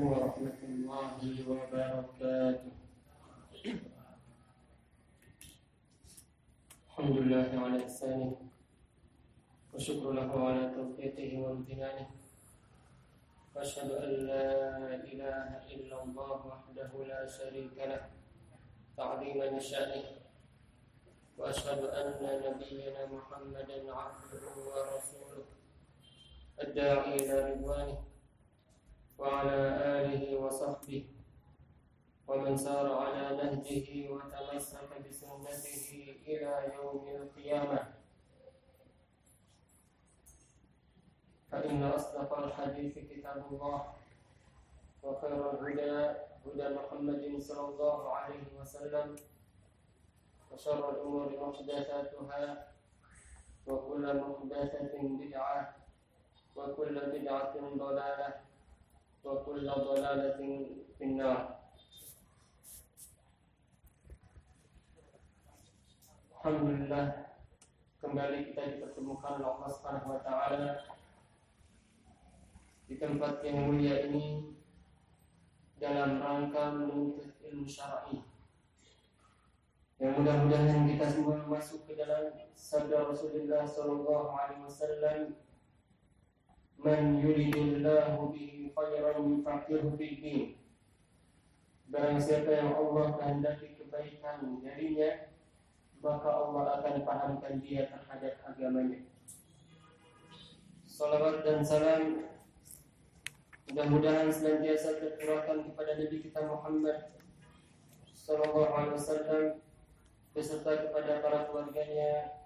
ورحمة الله وبركاته الحمد لله على إحسانه وشكر له على توفيقه وامتنانه وأشهد أن لا إله إلا الله وحده لا شريك له تعظيما لشأنه وأشهد أن نبينا محمدا عبده ورسوله الداعي إلى رضوانه وعلى آله وصحبه. ومن سار على نهجه وتمسك بسنته إلى يوم القيامة. فإن أصدق الحديث كتاب الله وخير الهدى هدى محمد صلى الله عليه وسلم وشر الأمور محدثاتها وكل محدثة بدعة وكل بدعة ضلالة. وكل ضلالة في النار Alhamdulillah kembali kita dipertemukan oleh Allah Subhanahu wa taala di tempat yang mulia ini dalam rangka menuntut ilmu syar'i. Yang mudah-mudahan kita semua masuk ke dalam sabda Rasulullah sallallahu alaihi wasallam Man yuridillahu bihi khairan yufaqihu fid. Barang siapa yang Allah kehendaki kebaikan darinya, maka Allah akan pahamkan dia terhadap agamanya. Salawat dan salam mudah-mudahan senantiasa tercurahkan kepada Nabi kita Muhammad Sallallahu Alaihi Wasallam beserta kepada para keluarganya,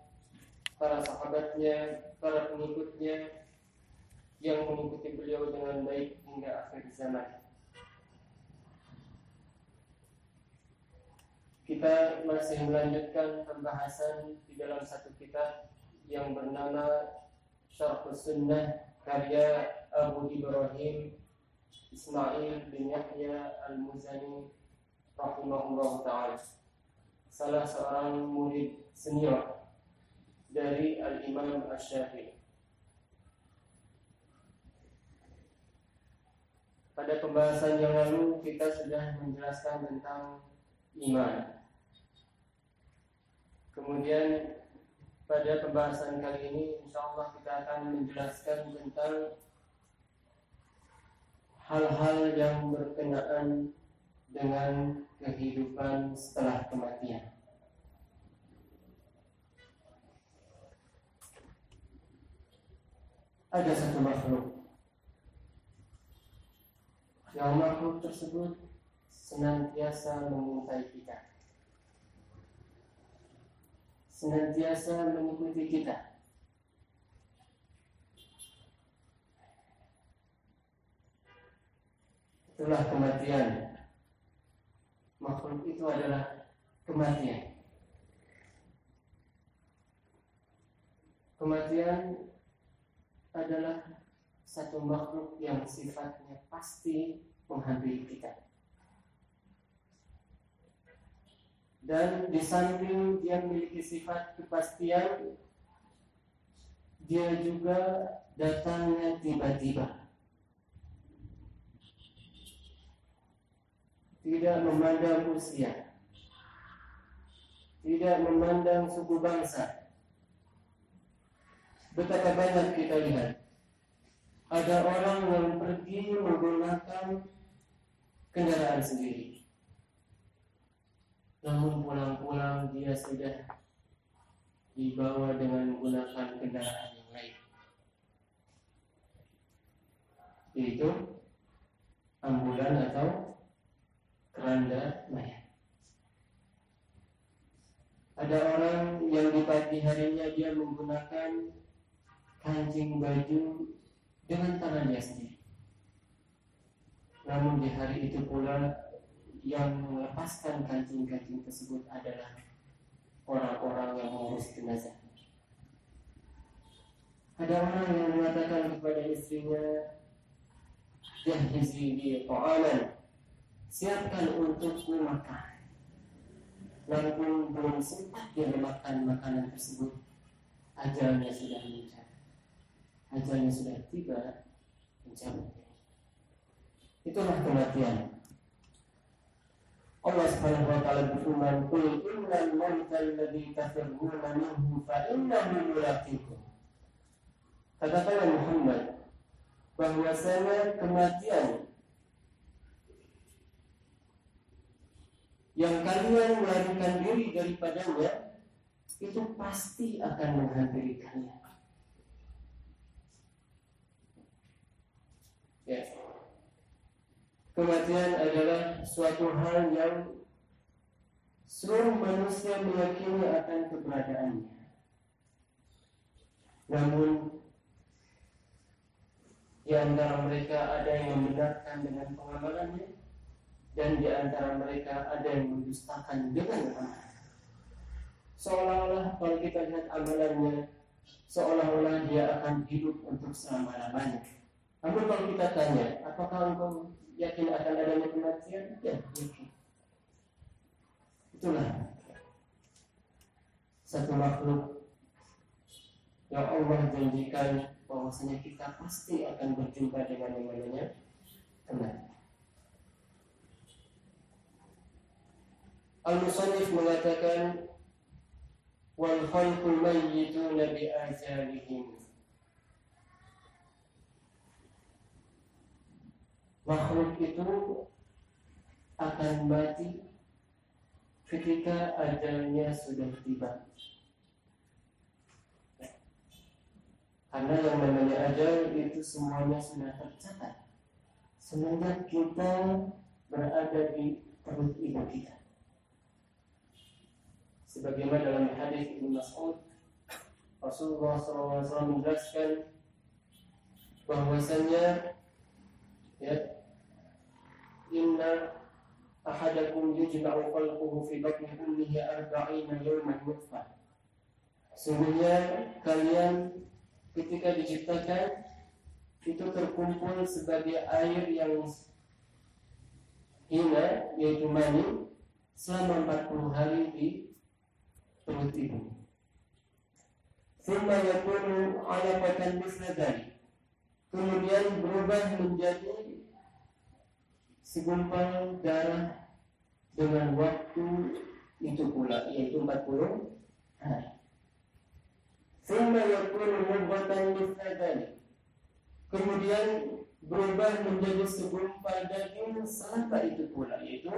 para sahabatnya, para pengikutnya yang mengikuti beliau dengan baik hingga akhir zaman. Kita masih melanjutkan pembahasan di dalam satu kitab yang bernama Syarh Sunnah karya Abu Ibrahim Ismail bin Yahya Al-Muzani rahimahullah taala. Salah seorang murid senior dari Al-Imam Asy-Syafi'i. Pada pembahasan yang lalu kita sudah menjelaskan tentang iman. Kemudian pada pembahasan kali ini insya Allah kita akan menjelaskan tentang hal-hal yang berkenaan dengan kehidupan setelah kematian. Ada satu makhluk yang makhluk tersebut senantiasa mengintai kita. Senantiasa mengikuti kita. Itulah kematian. Makhluk itu adalah kematian. Kematian adalah satu makhluk yang sifatnya pasti menghampiri kita. Dan di samping dia memiliki sifat kepastian, dia juga datangnya tiba-tiba. Tidak memandang usia, tidak memandang suku bangsa. Betapa banyak kita lihat ada orang yang pergi menggunakan kendaraan sendiri. Namun pulang-pulang dia sudah dibawa dengan menggunakan kendaraan yang lain. Yaitu ambulan atau keranda mayat. Ada orang yang di pagi harinya dia menggunakan kancing baju dengan tangannya sendiri. Namun di hari itu pula yang melepaskan kancing-kancing tersebut adalah orang-orang yang mengurus jenazah. Ada orang yang mengatakan kepada istrinya, Jahizi di ta'alan Siapkan untukku makan Namun belum sempat dia memakan makanan tersebut Ajalnya sudah mencapai ajalnya sudah tiba mencabut Itulah kematian. Allah Subhanahu wa taala berfirman, "Qul innal mauta alladhi tafirruna minhu fa innahu mulaqikum." Katakanlah Muhammad bahwasanya kematian yang kalian melarikan diri daripadanya itu pasti akan menghampiri kalian. Ya. Kematian adalah suatu hal yang seluruh manusia meyakini akan keberadaannya. Namun di antara mereka ada yang membenarkan dengan pengamalannya dan di antara mereka ada yang mendustakan dengan amalan. Seolah-olah kalau kita lihat amalannya, seolah-olah dia akan hidup untuk selama-lamanya. Namun kalau kita tanya, apakah engkau yakin akan adanya kematian? Ya, yakin. Itulah satu makhluk yang Allah janjikan bahwasanya kita pasti akan berjumpa dengan yang namanya kematian. Al-Musannif mengatakan wal khalqu mayyituna bi ajalihim. Makhluk itu akan mati ketika ajalnya sudah tiba. Karena yang namanya ajal itu semuanya sudah tercatat. Semenjak kita berada di perut ibu kita sebagaimana dalam hadis Ibnu Mas'ud Rasulullah SAW menjelaskan bahwasanya ya inna ahadakum yujma'u khalquhu fi batni ummihi arba'ina yawman nutfah Sungguhnya kalian ketika diciptakan itu terkumpul sebagai air yang hina yaitu mani selama 40 hari di perut ibu. Thumma yakunu alaqatan misla Kemudian berubah menjadi segumpal darah dengan waktu itu pula yaitu 40 hari. Thumma yakunu mudghatan misla Kemudian berubah menjadi segumpal daging selama itu pula yaitu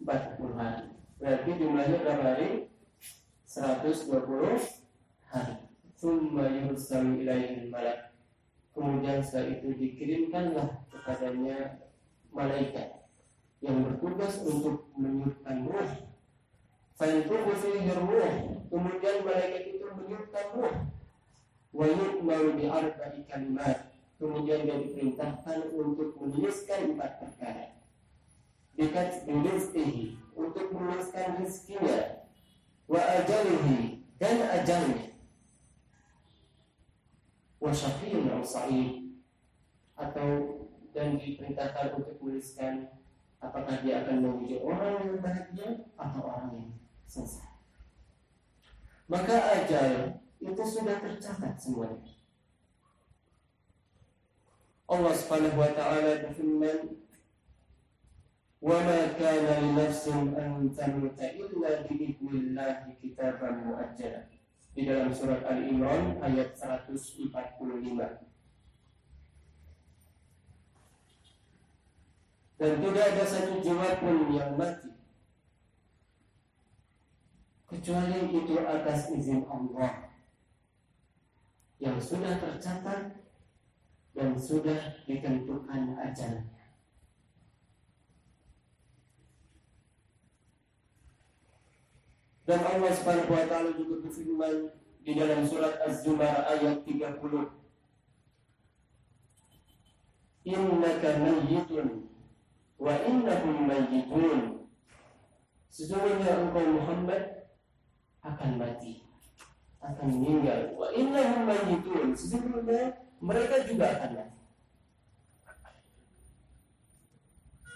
40 hari. Berarti jumlahnya berapa hari? 120 hari. Thumma yursalu ilaihi malak. Kemudian setelah itu dikirimkanlah kepadanya malaikat yang bertugas untuk meniupkan ruh. Fanfuhu fihi ruh. Kemudian malaikat itu meniupkan ruh. Wa yu'maru bi kalimat. Kemudian dia diperintahkan untuk menuliskan empat perkara. Dekat rizqihi untuk menuliskan rezekinya wa ajalihi dan ajalnya wa syafi'un atau dan diperintahkan untuk menuliskan apakah dia akan menuju orang yang bahagia atau orang yang sesat. Maka ajal itu sudah tercatat semuanya. Allah Subhanahu wa taala berfirman وما كان لنفس أن تموت إلا بإذن الله كتابا مؤجلا di dalam surat Ali Imran ayat 145 Dan tidak ada satu jiwa pun yang mati kecuali itu atas izin Allah yang sudah tercatat dan sudah ditentukan ajalnya Dan Allah Subhanahu wa taala juga berfirman di dalam surat Az-Zumar ayat 30. Innaka mayyitun wa innahum mayyitun. Sesungguhnya engkau Muhammad akan mati, akan meninggal. Wa innahum mayyitun. Sesungguhnya mereka juga akan mati.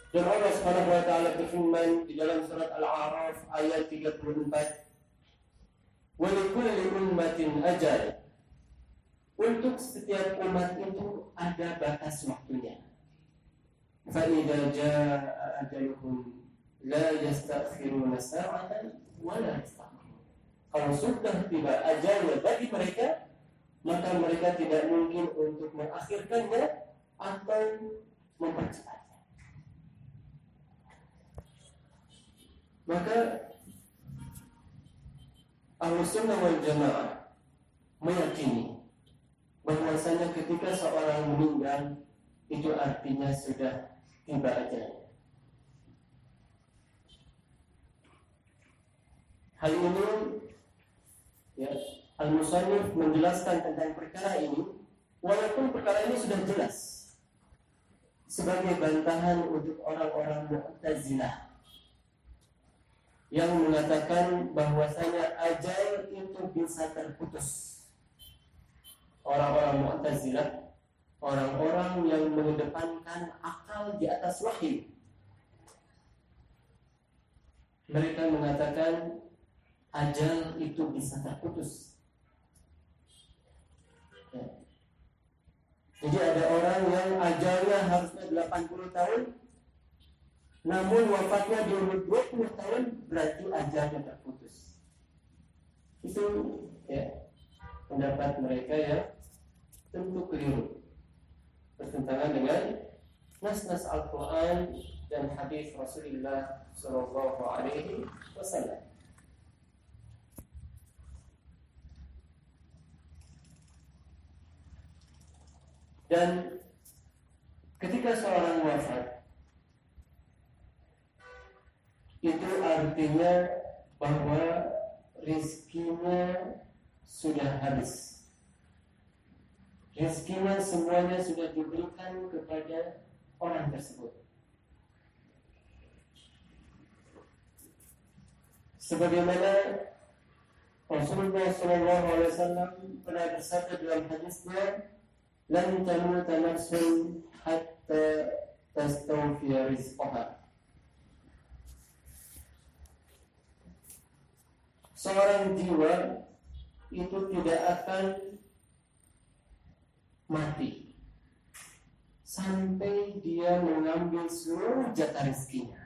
Dan Allah Subhanahu wa taala berfirman di dalam surat Al-A'raf ayat 34. Wa likulli ummatin ajal. Untuk setiap umat itu ada batas waktunya. فإذا جاء أجلهم لا يستأخرون ساعة ولا يستقبلون kalau sudah tiba ajalnya bagi mereka maka mereka tidak mungkin untuk mengakhirkannya atau mempercepatnya maka Ahlus Sunnah wal Jamaah meyakini bahwasanya ketika seorang meninggal itu artinya sudah ajalnya. Hal ini ya, Al-Musannif menjelaskan tentang perkara ini walaupun perkara ini sudah jelas sebagai bantahan untuk orang-orang Mu'tazilah yang mengatakan bahwasanya ajal itu bisa terputus. Orang-orang Mu'tazilah orang-orang yang mengedepankan akal di atas wahyu. Mereka mengatakan ajal itu bisa terputus. Ya. Jadi ada orang yang ajalnya harusnya 80 tahun namun wafatnya di umur 20 tahun berarti ajalnya terputus. Itu ya pendapat mereka ya tentu keliru bertentangan dengan nas-nas Al-Quran dan hadis Rasulullah Shallallahu Alaihi Wasallam. Dan ketika seorang wafat itu artinya bahwa rizkinya sudah habis rezekinya semuanya sudah diberikan kepada orang tersebut. Sebagaimana Rasulullah SAW pernah bersabda dalam hadisnya, "Lan tamuta nafsun hatta tastawfiya rizqaha." Seorang jiwa itu tidak akan mati sampai dia mengambil seluruh jatah rezekinya.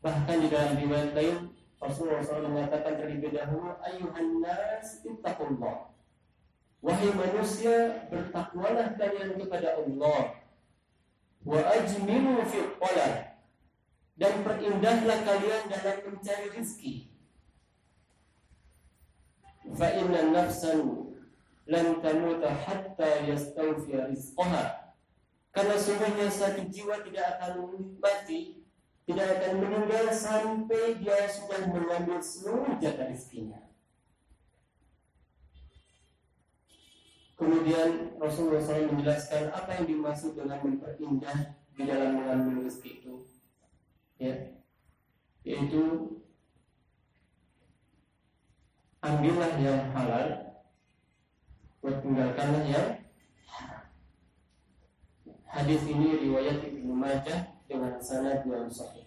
Bahkan di dalam riwayat lain Rasulullah SAW mengatakan terlebih dahulu ayuhan nas ittaqullah. Wahai manusia, bertakwalah kalian kepada Allah. Wa ajmilu fi dan perindahlah kalian dalam mencari rezeki. Fa inna nafsan lan tamuta hatta yastawfiya rizqaha. Karena sungguhnya satu jiwa tidak akan mati tidak akan meninggal sampai dia sudah mengambil seluruh jatah rezekinya Kemudian Rasulullah SAW menjelaskan apa yang dimaksud dengan memperindah di dalam mengambil rezeki itu, ya, yaitu ambillah yang halal buat yang Hadis ini riwayat Ibnu Majah dengan sanad yang sahih.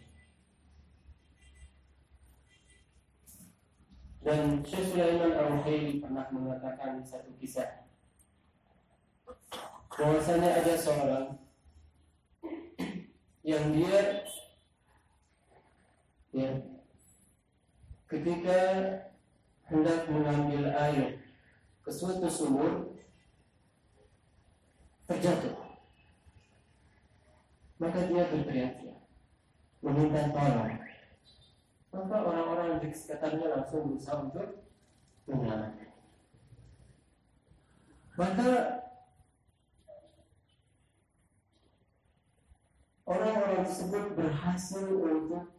Dan Syekh Sulaiman Al-Khairi pernah mengatakan satu kisah bahwasanya ada seorang yang dia ya ketika hendak mengambil air ke suatu sumur terjatuh. Maka dia berteriak-teriak, meminta tolong. Maka orang-orang di sekitarnya langsung berusaha untuk menyelamatkan. Maka orang-orang tersebut berhasil untuk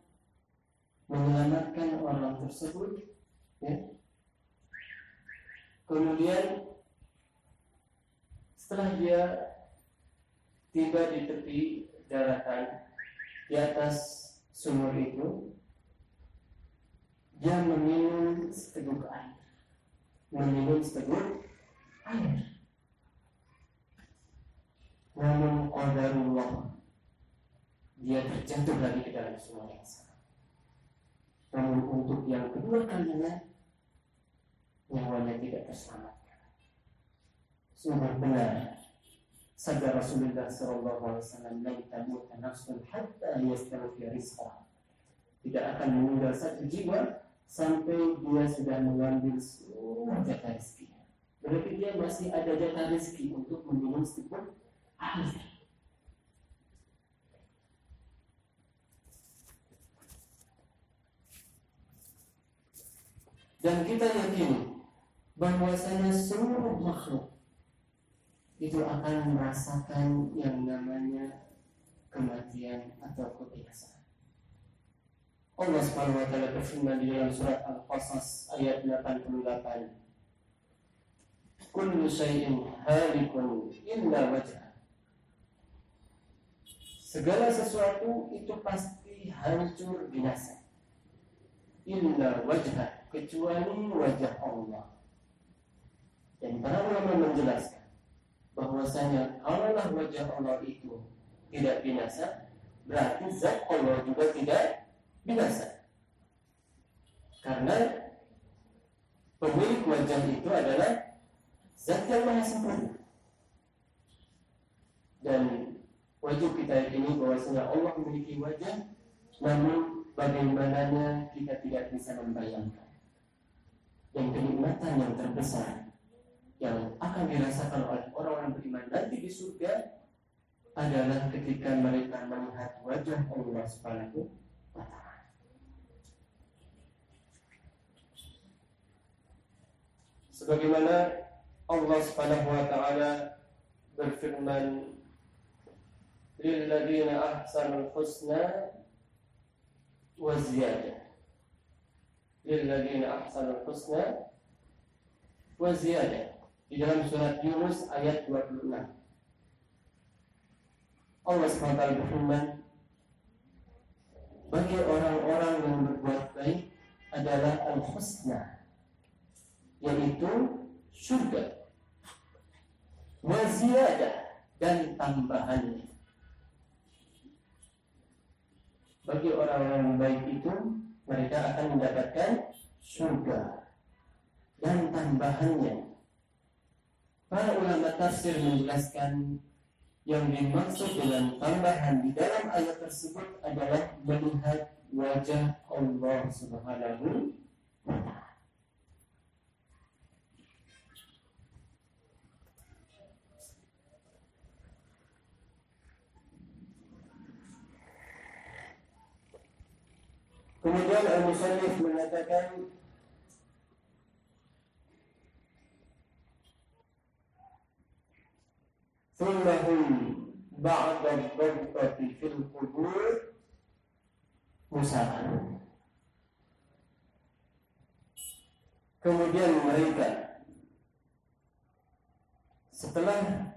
menyelamatkan orang tersebut ya, Kemudian setelah dia tiba di tepi daratan di atas sumur itu, dia meminum seteguk air. Meminum seteguk air. Namun qadarullah dia terjatuh lagi ke dalam sumur yang sama. Namun untuk yang kedua kalinya nyawanya tidak terselamatkan. Sungguh benar sabda Rasulullah sallallahu alaihi wasallam la tamut nafsun hatta yastawfi rizqaha tidak akan meninggal satu jiwa sampai dia sudah mengambil seluruh jatah rezekinya. Berarti dia masih ada jatah rezeki untuk meminum sedikit air dan kita yakini bahwasanya seluruh makhluk itu akan merasakan yang namanya kematian atau kebinasaan. Allah Subhanahu wa taala berfirman di dalam surat Al-Qasas ayat 88. Kullu syai'in halikun illa wajah. Segala sesuatu itu pasti hancur binasa. Illa wajah kecuali wajah Allah. Dan para ulama menjelaskan bahwasanya kalaulah wajah Allah itu tidak binasa, berarti zat Allah juga tidak binasa. Karena pemilik wajah itu adalah zat yang maha sempurna. Dan wajib kita yakini bahwasanya Allah memiliki wajah, namun bagaimananya kita tidak bisa membayangkan. Dan kenikmatan yang terbesar yang akan dirasakan oleh orang-orang beriman nanti di surga adalah ketika mereka melihat wajah Allah Subhanahu wa taala. Sebagaimana Allah Subhanahu wa taala berfirman lilladzina ahsanul husna wa ziyadah lilladzina ahsanul husna wa ziyadah di dalam surat Yunus ayat 26. Allah SWT berfirman, bagi orang-orang yang berbuat baik adalah al-husna, yaitu surga, waziyadah dan tambahannya. Bagi orang-orang baik itu, mereka akan mendapatkan surga dan tambahannya Para ulama tafsir menjelaskan yang dimaksud dengan tambahan di dalam ayat tersebut adalah melihat wajah Allah Subhanahu wa. Kemudian Al-Musannif mengatakan Innahu ba'da al-baghtati fil qubur. Kemudian mereka setelah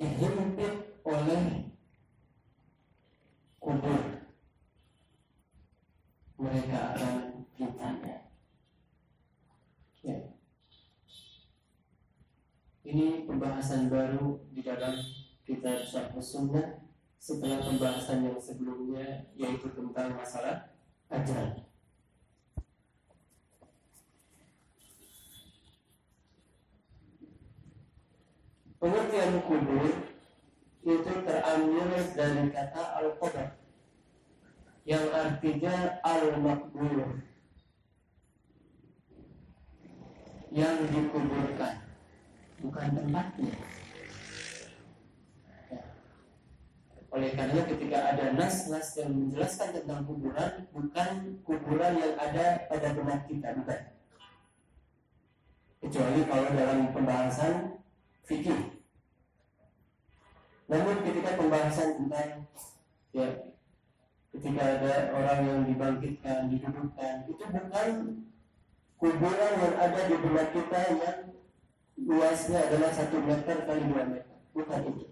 dihimpit oleh kubur mereka akan ditanya. Ya. Ini pembahasan baru di dalam kitab Syarh Sunnah setelah pembahasan yang sebelumnya yaitu tentang masalah ajal. Pengertian kubur itu terambil dari kata al-qadar yang artinya al-makbur yang dikuburkan bukan tempatnya. Ya. Oleh karena ketika ada nas-nas yang menjelaskan tentang kuburan, bukan kuburan yang ada pada benak kita, bukan. Kecuali kalau dalam pembahasan fikih. Namun ketika pembahasan tentang ya ketika ada orang yang dibangkitkan, didudukkan, itu bukan kuburan yang ada di benak kita yang luasnya adalah satu meter kali dua meter bukan itu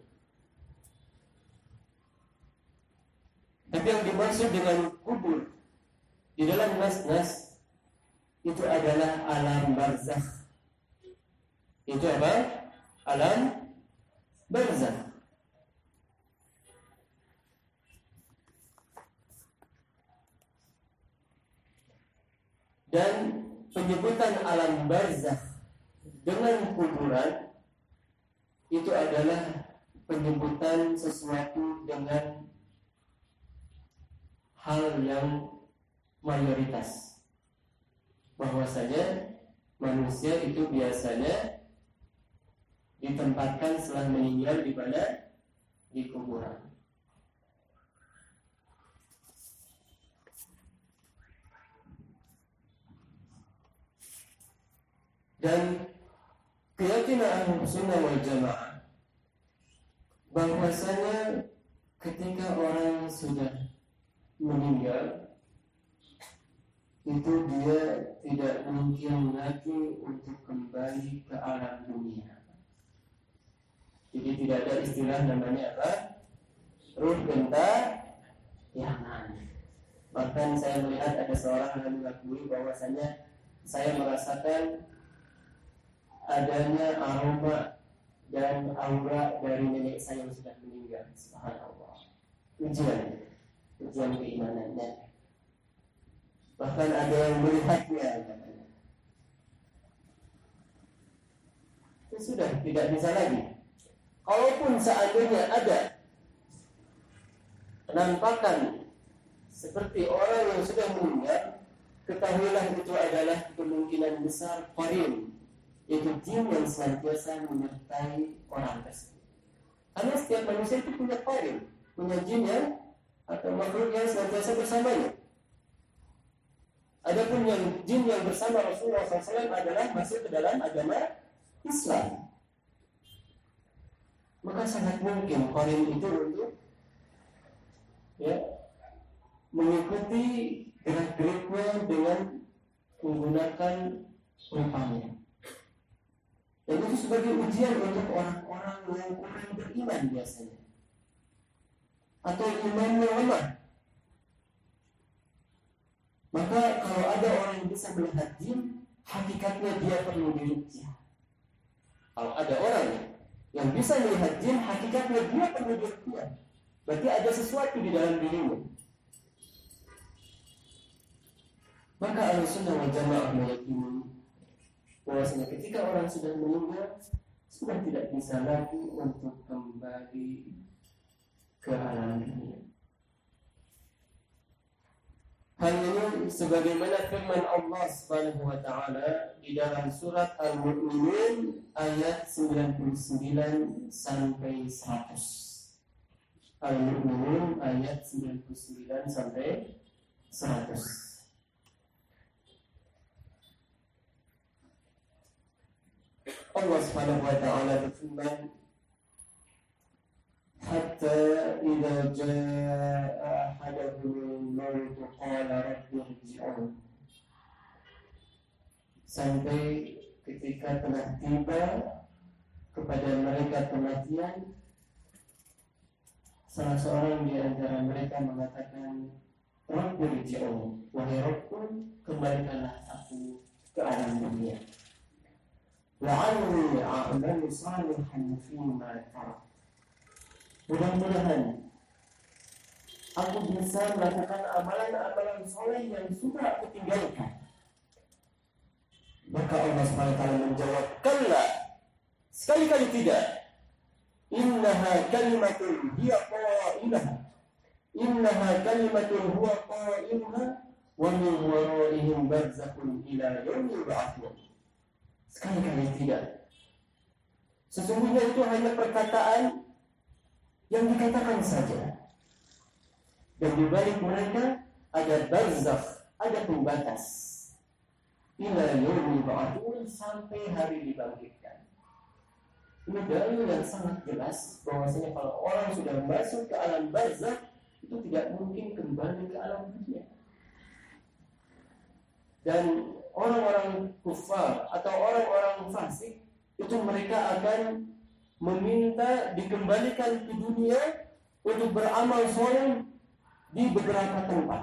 tapi yang dimaksud dengan kubur di dalam nas-nas itu adalah alam barzakh. Itu apa? Alam barzakh. Dan penyebutan alam barzakh dengan kuburan itu adalah penyebutan sesuatu dengan hal yang mayoritas. Bahwasanya manusia itu biasanya ditempatkan setelah meninggal di mana? Di kuburan. Dan keyakinan ahlu sunnah wal jamaah bahwasanya ketika orang sudah meninggal itu dia tidak mungkin lagi untuk kembali ke alam dunia. Jadi tidak ada istilah namanya apa? Ruh genta yaman. Bahkan saya melihat ada seorang yang mengakui bahwasanya saya merasakan adanya aroma dan aura dari nenek saya yang sudah meninggal. Subhanallah. Ujian, ujian keimanannya. Bahkan ada yang melihatnya katanya. Ya sudah, tidak bisa lagi. Kalaupun seandainya ada penampakan seperti orang yang sudah meninggal, ketahuilah itu adalah kemungkinan besar korin yaitu jin yang senantiasa menyertai orang tersebut. Karena setiap manusia itu punya kain, punya jin yang atau makhluk yang senantiasa bersamanya. Adapun yang jin yang bersama Rasulullah SAW adalah masuk ke dalam agama Islam. Maka sangat mungkin korin itu untuk ya mengikuti gerak-geriknya dengan menggunakan rupanya. Dan itu sebagai ujian untuk orang-orang yang kurang beriman biasanya. Atau imannya lemah. Maka kalau ada orang yang bisa melihat jin, hakikatnya dia perlu dirukyah. Kalau ada orang yang bisa melihat jin, hakikatnya dia perlu dirukyah. Berarti ada sesuatu di dalam dirinya. Maka al-sunnah wal jamaah bahwasanya ketika orang sudah meninggal sudah tidak bisa lagi untuk kembali ke alam dunia. Hal ini sebagaimana firman Allah Subhanahu wa taala di dalam surat Al-Mu'minun ayat 99 sampai 100. Al-Mu'minun ayat 99 sampai 100. Allah Subhanahu wa taala berfirman حتى إذا جاء أحدهم الموت قال رب ارجعون sampai ketika telah tiba kepada mereka kematian salah seorang di antara mereka mengatakan Rabbi rji'un wahai Rabbku kembalikanlah aku ke alam dunia la'alli a'malu salihan fima tarak mudah-mudahan aku bisa melakukan amalan-amalan soleh yang sudah aku tinggalkan. Maka Allah SWT menjawab kalla sekali-kali tidak. Innaha kalimatun hiya qailaha innaha kalimatun huwa qailuha wa min waraihim barzakhun ila yaumil ba'athun Sekali-kali tidak. Sesungguhnya itu hanya perkataan yang dikatakan saja. Dan di balik mereka ada barzakh, ada pembatas. Ila yaumi ba'atun sampai hari dibangkitkan. Ini dalil yang sangat jelas bahwasanya kalau orang sudah masuk ke alam barzakh itu tidak mungkin kembali ke alam dunia. Dan orang-orang kufar atau orang-orang fasik itu mereka akan meminta dikembalikan ke dunia untuk beramal soleh di beberapa tempat.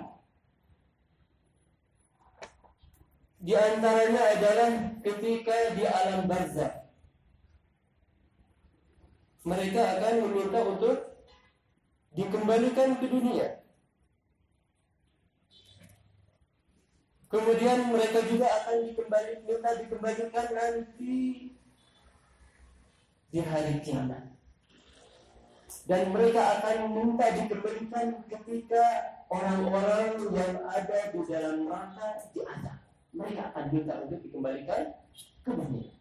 Di antaranya adalah ketika di alam barzah. Mereka akan meminta untuk dikembalikan ke dunia. Kemudian mereka juga akan dikembali, minta dikembalikan nanti di hari kiamat. Dan mereka akan minta dikembalikan ketika orang-orang yang ada di dalam neraka atas. Mereka akan minta untuk dikembalikan ke dunia.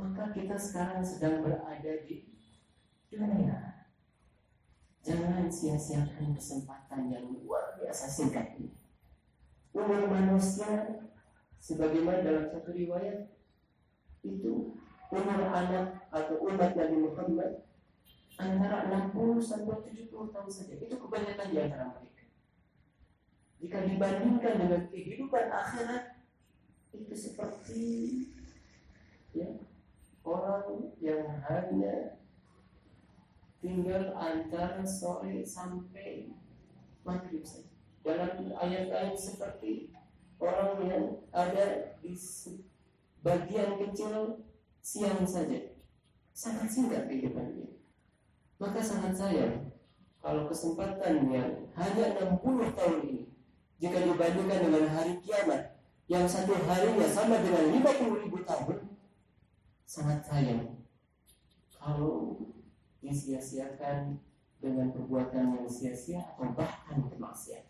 Maka kita sekarang sedang berada di dunia. Jangan sia-siakan kesempatan yang luar biasa singkat ini. Umur manusia sebagaimana dalam satu riwayat itu umur anak atau umat Nabi Muhammad antara 60 sampai 70 tahun saja. Itu kebanyakan di antara mereka. Jika dibandingkan dengan kehidupan akhirat itu seperti ya orang yang hanya tinggal antara sore sampai. Dalam ayat-ayat seperti orang yang ada di bagian kecil siang saja. Sangat singkat kehidupan ini. Maka sangat sayang kalau kesempatan yang hanya 60 tahun ini jika dibandingkan dengan hari kiamat yang satu harinya sama dengan 50 ribu tahun sangat sayang kalau disia-siakan dengan perbuatan yang sia-sia atau bahkan kemaksiatan.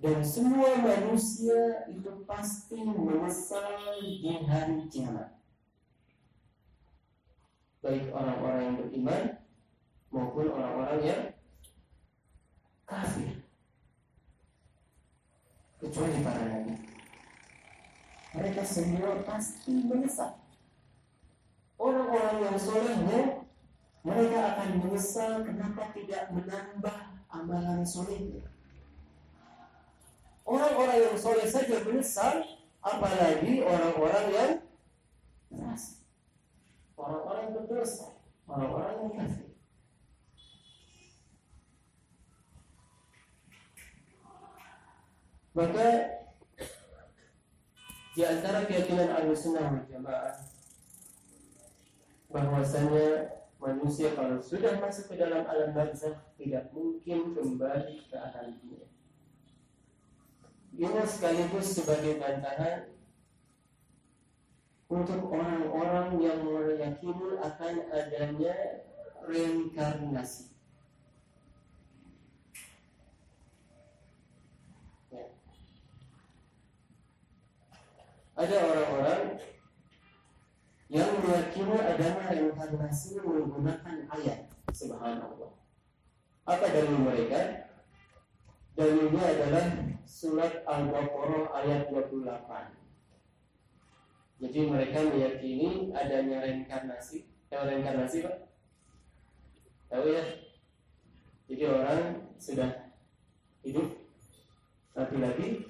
Dan semua manusia itu pasti menyesal di hari kiamat. Baik orang-orang yang beriman maupun orang-orang yang kafir. Kecuali para nabi. Mereka semua pasti menyesal. Orang-orang yang solehnya mereka akan menyesal kenapa tidak menambah amalan solehnya. Orang-orang yang soleh saja menyesal, apalagi orang-orang yang fasik. Orang-orang yang berdosa, orang-orang yang kafir. Maka di antara keyakinan Ahlussunnah wal Jamaah bahwasanya manusia kalau sudah masuk ke dalam alam barzakh tidak mungkin kembali ke alam dunia ini sekaligus sebagai bantahan untuk orang-orang yang meyakini akan adanya reinkarnasi. Ya. Ada orang-orang yang meyakini adanya reinkarnasi menggunakan ayat. Subhanallah. Apa dalil mereka? Dalilnya adalah surat Al-Baqarah ayat 28. Jadi mereka meyakini adanya reinkarnasi. Tahu reinkarnasi Pak? Tahu ya? Jadi orang sudah hidup satu lagi,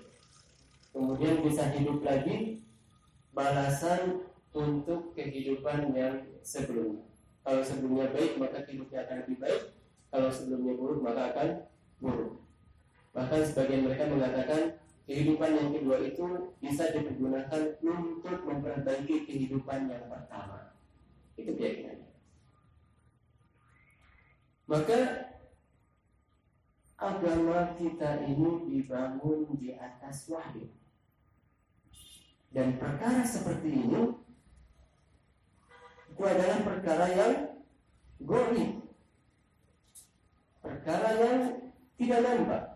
kemudian bisa hidup lagi, balasan untuk kehidupan yang sebelumnya. Kalau sebelumnya baik, maka hidupnya akan lebih baik. Kalau sebelumnya buruk, maka akan buruk. Bahkan sebagian mereka mengatakan kehidupan yang kedua itu bisa digunakan untuk memperbaiki kehidupan yang pertama. Itu keyakinannya. Maka agama kita ini dibangun di atas wahyu. Dan perkara seperti ini itu adalah perkara yang gori. Perkara yang tidak nampak.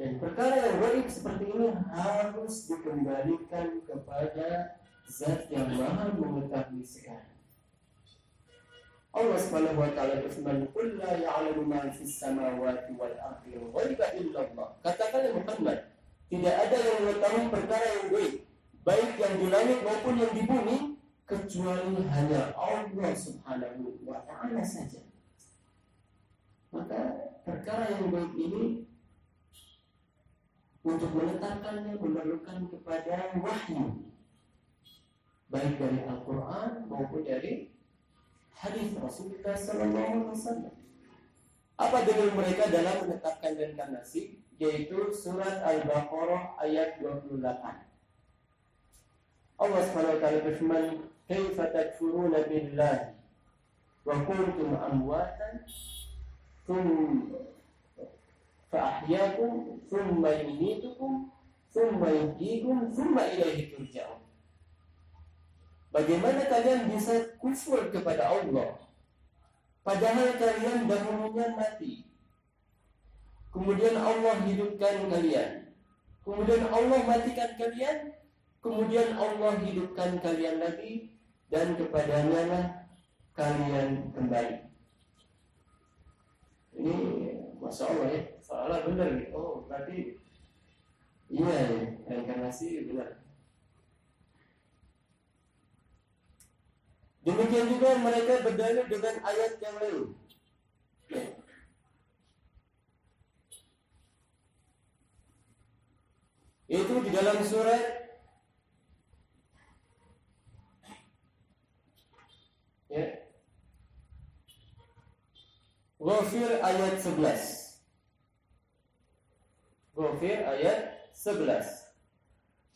Dan perkara yang baik seperti ini harus dikembalikan kepada zat yang maha mengetahui segala. Allah Subhanahu wa taala berfirman, "Qul la ya'lamu ma fis samawati wal ardi ghaiba illa Allah." Katakan Muhammad, tidak ada yang mengetahui perkara yang baik, baik yang di langit maupun yang di bumi, kecuali hanya Allah Subhanahu wa taala saja. Maka perkara yang baik ini untuk menetapkannya memerlukan kepada wahyu baik dari Al-Quran maupun dari hadis Rasulullah Sallallahu Alaihi Wasallam. Apa dalil mereka dalam menetapkan reinkarnasi? Yaitu surat Al-Baqarah ayat 28. Allah Subhanahu wa taala berfirman, "Kaifa takfuruna billahi wa kuntum amwatan فأحياكم ثم يميتكم ثم يحييكم ثم إليه ترجعون Bagaimana kalian bisa kufur kepada Allah? Padahal kalian dahulunya mati. Kemudian Allah hidupkan kalian. Kemudian Allah matikan kalian. Kemudian Allah hidupkan kalian lagi. Dan kepadanya lah kalian kembali. Ini Masya Allah ya. Soalnya benar nih. Oh berarti Iya ya. Reinkarnasi benar. Demikian juga mereka berdalil dengan ayat yang lain. Itu di dalam surat ya. Ghafir ayat 11. Ghafir ayat 11.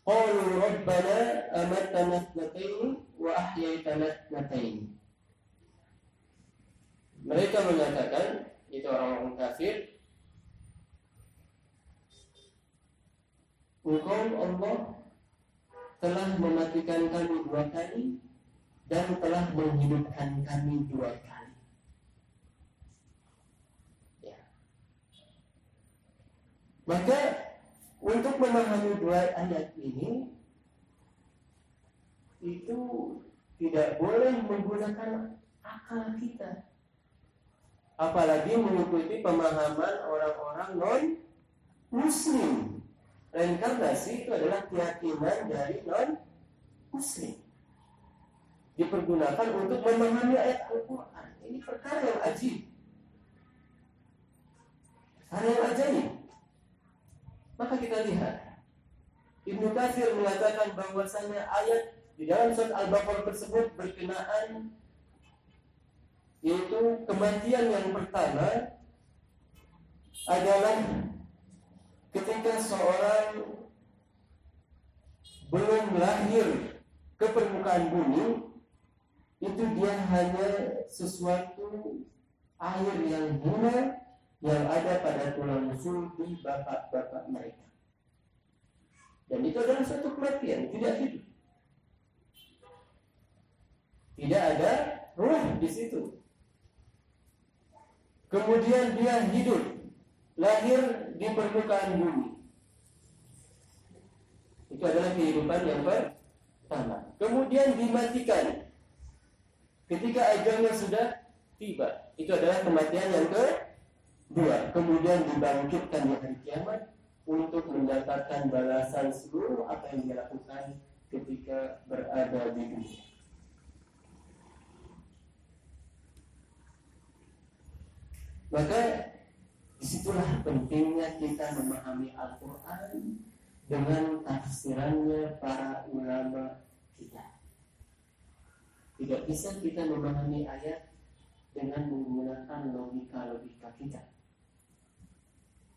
Qalu rabbana amatana thnatayn wa ahyaytana thnatayn. Mereka mengatakan itu orang-orang kafir Engkau Allah telah mematikan kami dua kali dan telah menghidupkan kami dua kali. Ya. Maka untuk memahami dua ayat ini itu tidak boleh menggunakan akal kita. Apalagi mengikuti pemahaman orang-orang non muslim. Reinkarnasi itu adalah keyakinan dari non muslim. Dipergunakan untuk memahami ayat Al-Quran. Ini perkara yang ajib. Perkara yang ajaib. Maka kita lihat Ibnu Katsir mengatakan bahwasanya ayat di dalam surat Al-Baqarah tersebut berkenaan yaitu kematian yang pertama adalah ketika seorang belum lahir ke permukaan bumi itu dia hanya sesuatu air yang hina yang ada pada tulang sulbi bapak-bapak mereka. Dan itu adalah satu kematian, tidak hidup. Tidak ada ruh di situ. Kemudian dia hidup, lahir di permukaan bumi. Itu adalah kehidupan yang pertama. Kemudian dimatikan ketika ajalnya sudah tiba. Itu adalah kematian yang ke Dua, kemudian dibangkitkan di hari kiamat untuk mendapatkan balasan seluruh apa yang dilakukan ketika berada di dunia. Maka di situlah pentingnya kita memahami Al-Quran dengan tafsirannya para ulama kita. Tidak bisa kita memahami ayat dengan menggunakan logika-logika kita.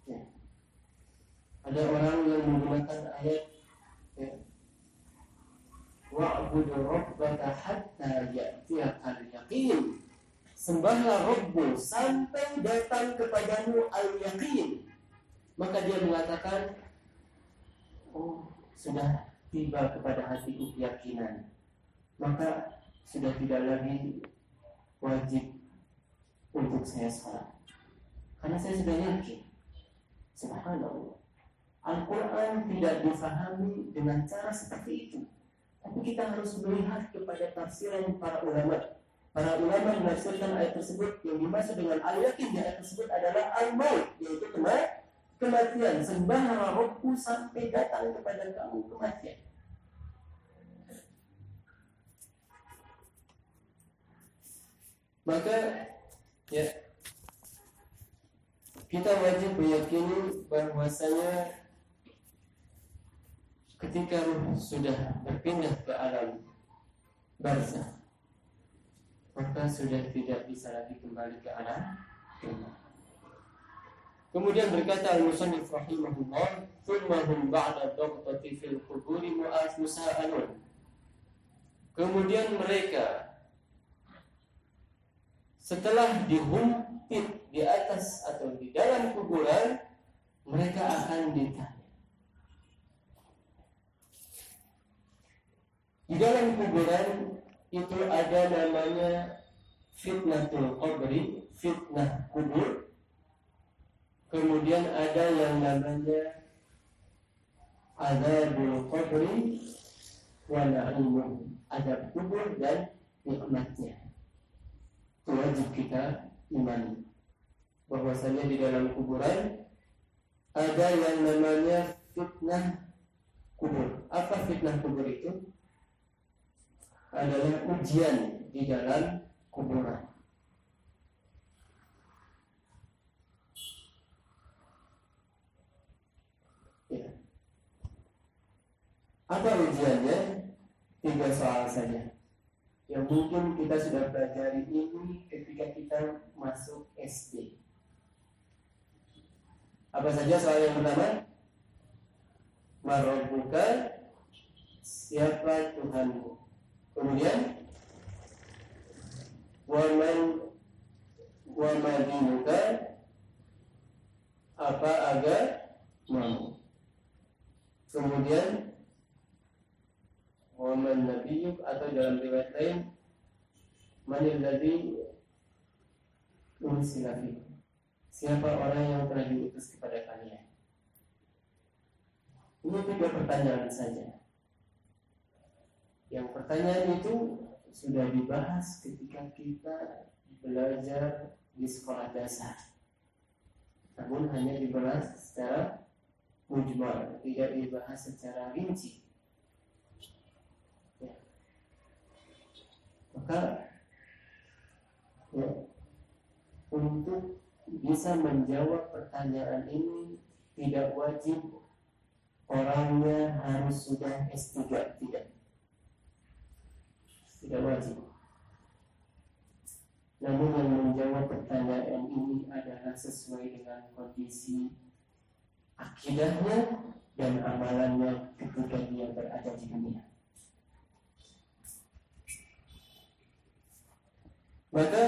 Ya. Ada orang yang menggunakan ayat ya. Wa'budu rabbaka hatta ya'tiyakal yaqin. Sembahlah Rabbu sampai datang kepadamu al-yaqin. Maka dia mengatakan, oh sudah tiba kepada hatiku keyakinan. Maka sudah tidak lagi wajib untuk saya sholat. Karena saya sudah yakin Subhanallah. Al-Quran tidak difahami dengan cara seperti itu. Tapi kita harus melihat kepada tafsiran para ulama. Para ulama menafsirkan ayat tersebut yang dimaksud dengan al-yakin di ayat tersebut adalah al-maut, yaitu kematian. Sembahlah rohku sampai datang kepada kamu kematian. Maka ya kita wajib meyakini bahwasanya ketika ruh sudah berpindah ke alam barzah maka sudah tidak bisa lagi kembali ke alam Kemudian berkata Al-Musannif rahimahullah, "Tsumma hum ba'da dhabtati fil quburi musa'alun." Kemudian mereka setelah dihumpit di atas atau di dalam kuburan mereka akan ditanya. Di dalam kuburan itu ada namanya fitnatul qabri, fitnah kubur. Kemudian ada yang namanya azabul qabri wa na'imuh. Adab kubur dan nikmatnya. Itu wajib kita imani. Bahwasanya di dalam kuburan ada yang namanya fitnah kubur. Apa fitnah kubur itu? Adalah ujian di dalam kuburan. Ya. Apa ujiannya? Tiga soal saja yang mungkin kita sudah pelajari ini ketika kita masuk SD. Apa saja soal yang pertama? Marobuka siapa Tuhanmu? Kemudian waman wamadinuka apa agar mau? Kemudian Waman nabiyuk atau dalam riwayat lain Manil ladhi Unsila Siapa orang yang telah diutus kepada kalian? Ini tiga pertanyaan saja. Yang pertanyaan itu Sudah dibahas ketika kita Belajar di sekolah dasar. Namun hanya dibahas secara Mujmal Tidak dibahas secara rinci. Maka ya, untuk bisa menjawab pertanyaan ini tidak wajib. Orangnya harus sudah S3 tidak. Tidak wajib. Namun yang menjawab pertanyaan ini adalah sesuai dengan kondisi akidahnya dan amalannya ketika dia berada di dunia. Maka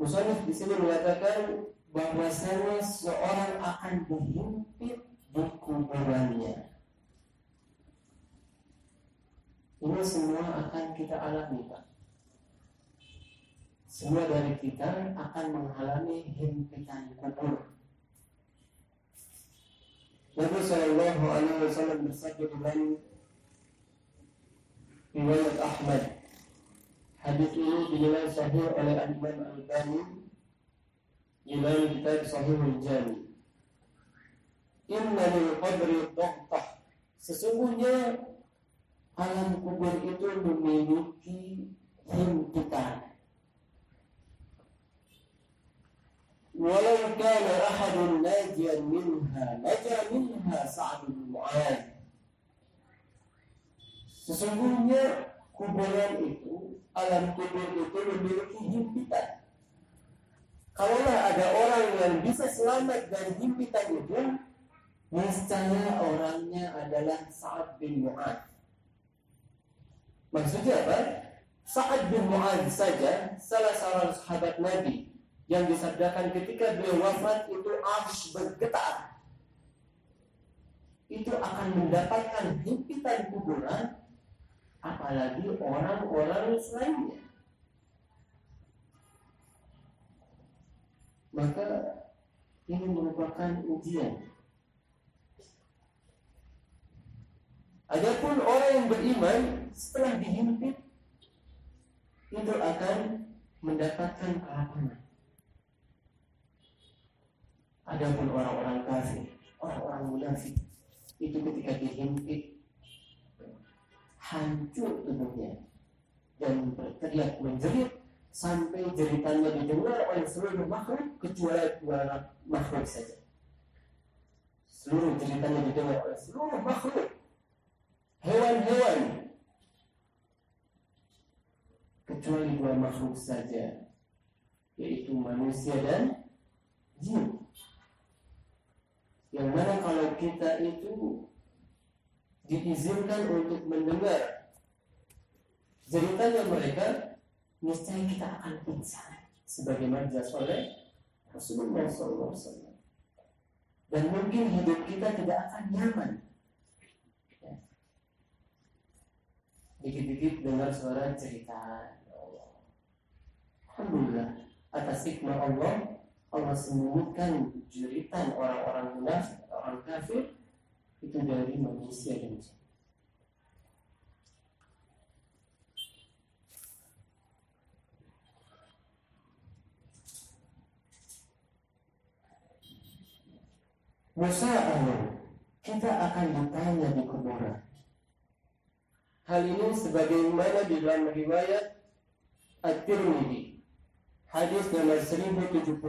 Musonif di sini mengatakan bahwasanya seorang akan berhimpit di kuburannya. Ini semua akan kita alami, Pak. Semua dari kita akan mengalami himpitan kubur. Nabi Shallallahu Alaihi Wasallam bersabda dengan riwayat Ahmad. Hadis ini dinilai sahih oleh Imam Al-Albani dalam kitab Sahihul Jami. Inna lil qabri dhahtah. Sesungguhnya alam kubur itu memiliki himpitan. Walau kana ahadun najian minha, naja minha Sa'ad bin Mu'adz. Sesungguhnya kuburan itu, alam kubur itu memiliki himpitan. Kalaulah ada orang yang bisa selamat dari himpitan itu, niscaya orangnya adalah Sa'ad bin Mu'ad. Maksudnya apa? Sa'ad bin Mu'ad saja salah seorang sahabat Nabi yang disabdakan ketika beliau wafat itu arsh bergetar. Itu akan mendapatkan himpitan kuburan apalagi orang-orang selainnya. Maka ini merupakan ujian. Adapun orang yang beriman setelah dihimpit itu akan mendapatkan keamanan. Adapun orang-orang kafir, orang-orang munafik itu ketika dihimpit hancur tubuhnya dan berteriak menjerit sampai jeritanya didengar oleh seluruh makhluk kecuali dua makhluk saja. Seluruh jeritanya didengar oleh seluruh makhluk, hewan-hewan, kecuali dua makhluk saja, yaitu manusia dan jin. Yang mana kalau kita itu diizinkan untuk mendengar ceritanya mereka, niscaya kita akan pingsan sebagaimana jelas oleh Rasulullah SAW. Dan mungkin hidup kita tidak akan nyaman. Ya. dikit-dikit dengar suara cerita Alhamdulillah atas hikmah Allah Allah sembunyikan jeritan orang-orang munafik orang kafir itu dari manusia dan jin Musa'alun kita akan ditanya di kuburan. Hal ini sebagaimana di dalam riwayat At-Tirmidzi hadis nomor 1071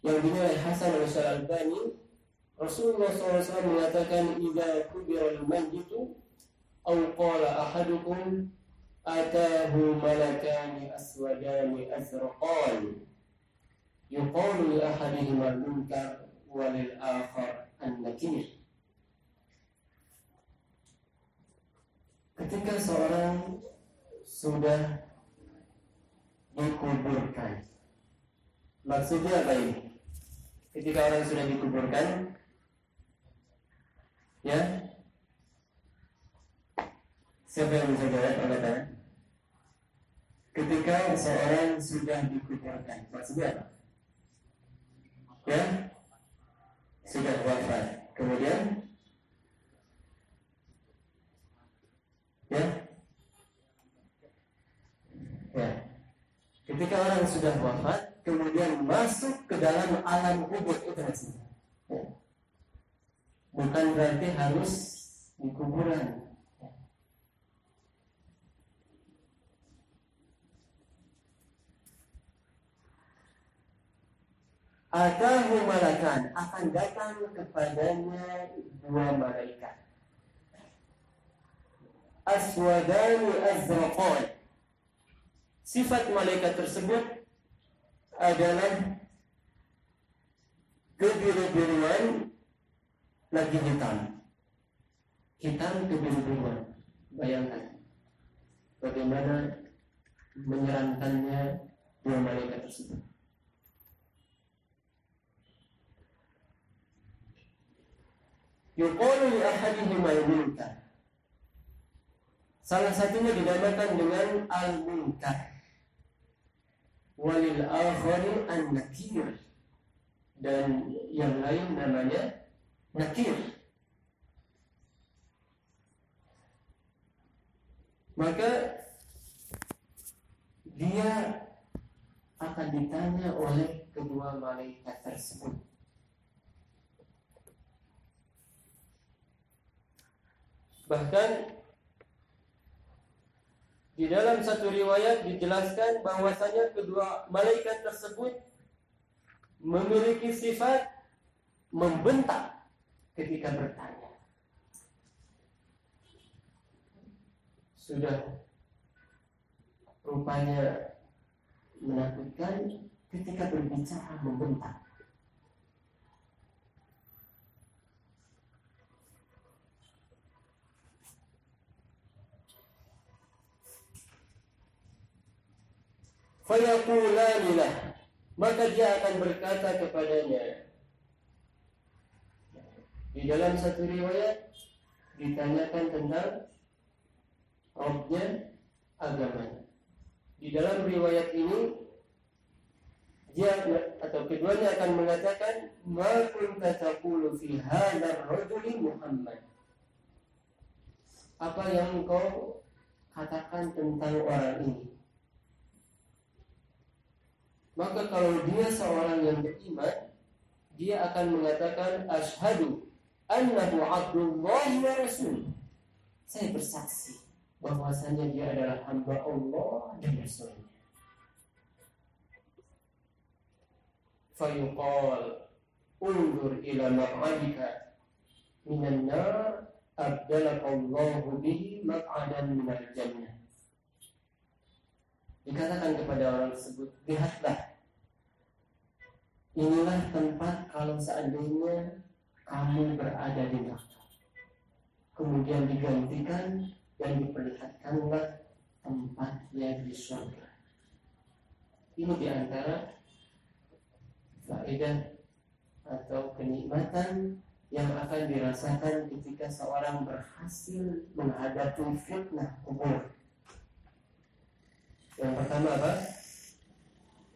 yang dinilai Hasan oleh Syekh Albani Rasulullah SAW mengatakan idza kubira al-mayyitu aw qala ahadukum atahu malakani aswadani azraqan yuqalu li ahadihima al-munkar walil akhar an-nakir. Ketika seorang sudah dikuburkan. Maksudnya apa ini? Ketika orang sudah dikuburkan, ya, siapa yang bisa jawab angkat Ketika seorang sudah dikuburkan, maksudnya apa? Ya, sudah wafat. Kemudian ya ya ketika orang sudah wafat kemudian masuk ke dalam alam kubur itu maksudnya ya. Bukan berarti harus di kuburan Atahu malakan akan datang kepadanya dua malaikat. Aswadani azraqan. Sifat malaikat tersebut adalah kebiru-biruan lagi hitam. Hitam kebiru-biruan. Bayangkan bagaimana menyeramkannya dua malaikat tersebut. Yuqalu li ahadihim al-munkar. Salah satunya dinamakan dengan al-munkar. Walil akhari an-nakir. Dan yang lain namanya nakir. Maka dia akan ditanya oleh kedua malaikat tersebut Bahkan di dalam satu riwayat dijelaskan bahwasanya kedua malaikat tersebut memiliki sifat membentak ketika bertanya. Sudah rupanya menakutkan ketika berbicara membentak. Fayaqulanilah maka dia akan berkata kepadanya di dalam satu riwayat ditanyakan tentang Robnya agamanya. Di dalam riwayat ini dia atau keduanya akan mengatakan ma kunta taqulu fi hadzal rajuli Muhammad. Apa yang kau katakan tentang orang ini? Maka kalau dia seorang yang beriman, dia akan mengatakan asyhadu annahu abdullah wa rasul. Saya bersaksi bahwasanya dia adalah hamba Allah dan Rasulnya. Fayuqal undur ila maq'adika minan nar abdalakallahu bihi maq'adan minal jannah dikatakan kepada orang tersebut, lihatlah, inilah tempat kalau seandainya kamu berada di neraka. Kemudian digantikan dan diperlihatkanlah tempatnya di surga. Ini di antara faedah atau kenikmatan yang akan dirasakan ketika seorang berhasil menghadapi fitnah kubur. Yang pertama apa?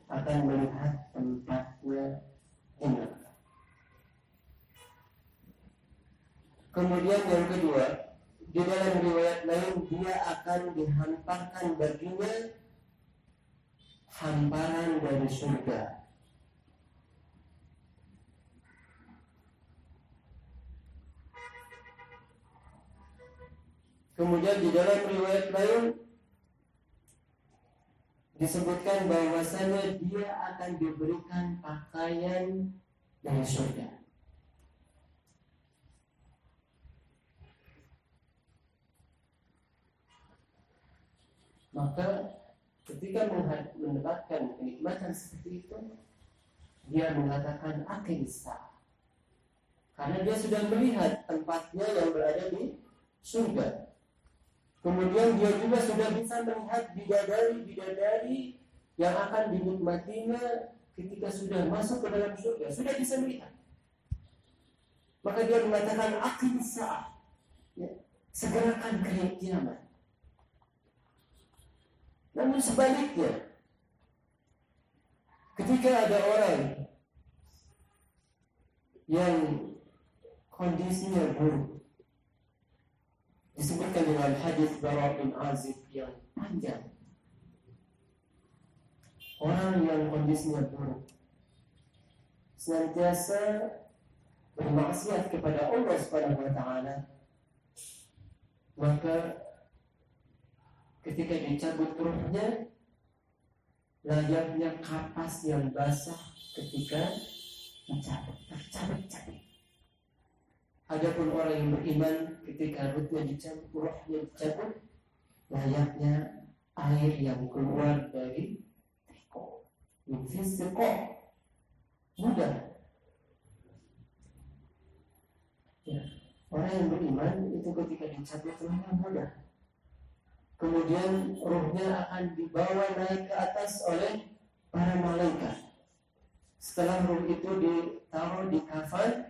Akan melihat tempatnya di neraka. Kemudian yang kedua, di dalam riwayat lain dia akan dihamparkan baginya hamparan dari surga Kemudian di dalam riwayat lain disebutkan bahwasanya dia akan diberikan pakaian dari surga. Maka ketika mendapatkan kenikmatan seperti itu, dia mengatakan akisa. Karena dia sudah melihat tempatnya yang berada di surga. Kemudian dia juga sudah bisa melihat bidadari-bidadari yang akan dinikmatinya ketika sudah masuk ke dalam surga. Sudah bisa melihat. Maka dia mengatakan akhir saat. Ya, segerakan ke kiamat. Namun sebaliknya, ketika ada orang yang kondisinya buruk, disebutkan dengan hadis Bara bin Azib yang panjang. Orang yang kondisinya buruk senantiasa bermaksiat kepada Allah Subhanahu wa taala maka ketika dicabut ruhnya layaknya kapas yang basah ketika dicabut tercabut-cabut Adapun orang yang beriman ketika ruhnya dicabut, ruhnya dicabut, layaknya air yang keluar dari teko. Infis teko. Mudah. Ya. Orang yang beriman itu ketika dicabut ruhnya mudah. Kemudian ruhnya akan dibawa naik ke atas oleh para malaikat. Setelah ruh itu ditaruh di kafan,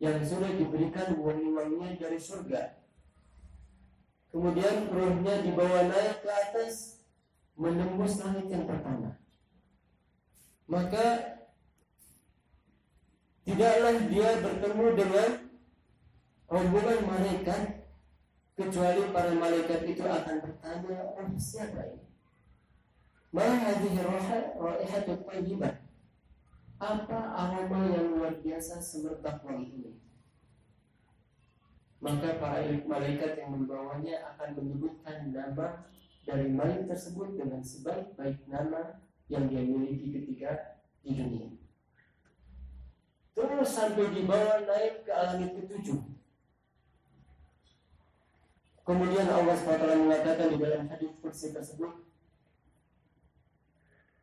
yang sudah diberikan wangi-wanginya dari surga. Kemudian ruhnya dibawa naik ke atas menembus langit yang pertama. Maka tidaklah dia bertemu dengan rombongan malaikat kecuali para malaikat itu akan bertanya, "Oh, siapa ini?" Ma hadhihi raihatut thayyibah? apa aroma yang luar biasa semerbak wangi ini. Maka para malaikat yang membawanya akan menyebutkan nama dari mayat tersebut dengan sebaik-baik nama yang dia miliki ketika di dunia. Terus sampai dibawa naik ke alam ketujuh. Kemudian Allah SWT mengatakan di dalam hadis kursi tersebut,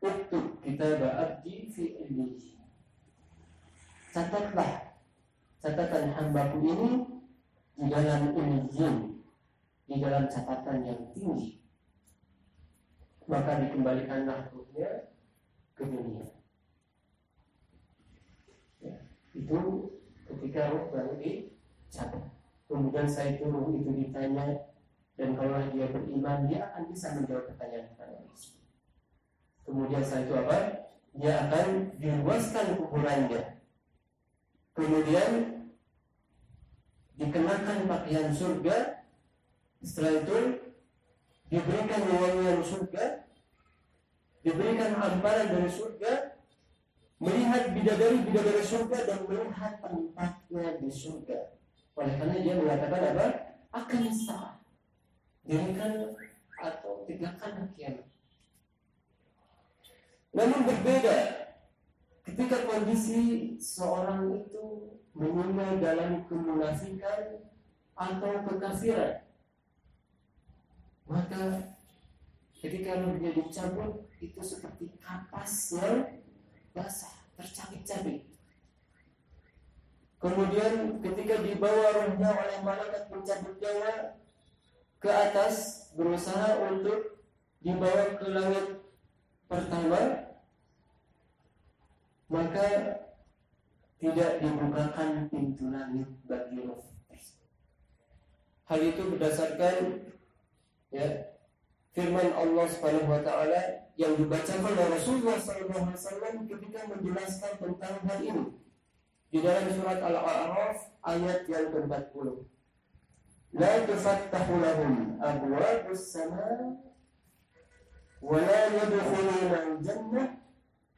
Uktub kitab abdi fi ilmihi. Catatlah catatan hambaku ini di dalam ilmiyin, di dalam catatan yang tinggi. Maka dikembalikanlah ruhnya ke dunia. Ya, itu ketika ruh baru dicabut. Kemudian saya itu ruh itu ditanya dan kalau dia beriman dia akan bisa menjawab pertanyaan-pertanyaan itu. Kemudian setelah itu apa? Dia akan diluaskan kuburannya. Kemudian dikenakan pakaian surga. Setelah itu diberikan wewangian surga, diberikan hamparan dari surga, melihat bidadari-bidadari surga dan melihat tempatnya di surga. Oleh karena dia mengatakan apa? Akan sah. Dirikan atau tegakkan kiamat. Namun berbeda ketika kondisi seorang itu meninggal dalam kemunafikan atau kekafiran. Maka ketika rohnya dicabut itu seperti kapas yang basah, tercabik-cabik. Kemudian ketika dibawa rohnya oleh malaikat pencabut nyawa ke atas berusaha untuk dibawa ke langit pertama maka tidak dibukakan pintu langit bagi roh Hal itu berdasarkan ya firman Allah Subhanahu wa taala yang dibacakan oleh Rasulullah wasallam ketika menjelaskan tentang hal ini. Di dalam surat Al-A'raf ayat yang ke-40. La tufattahu lahum abwabus sama wa la yadkhuluna al-jannah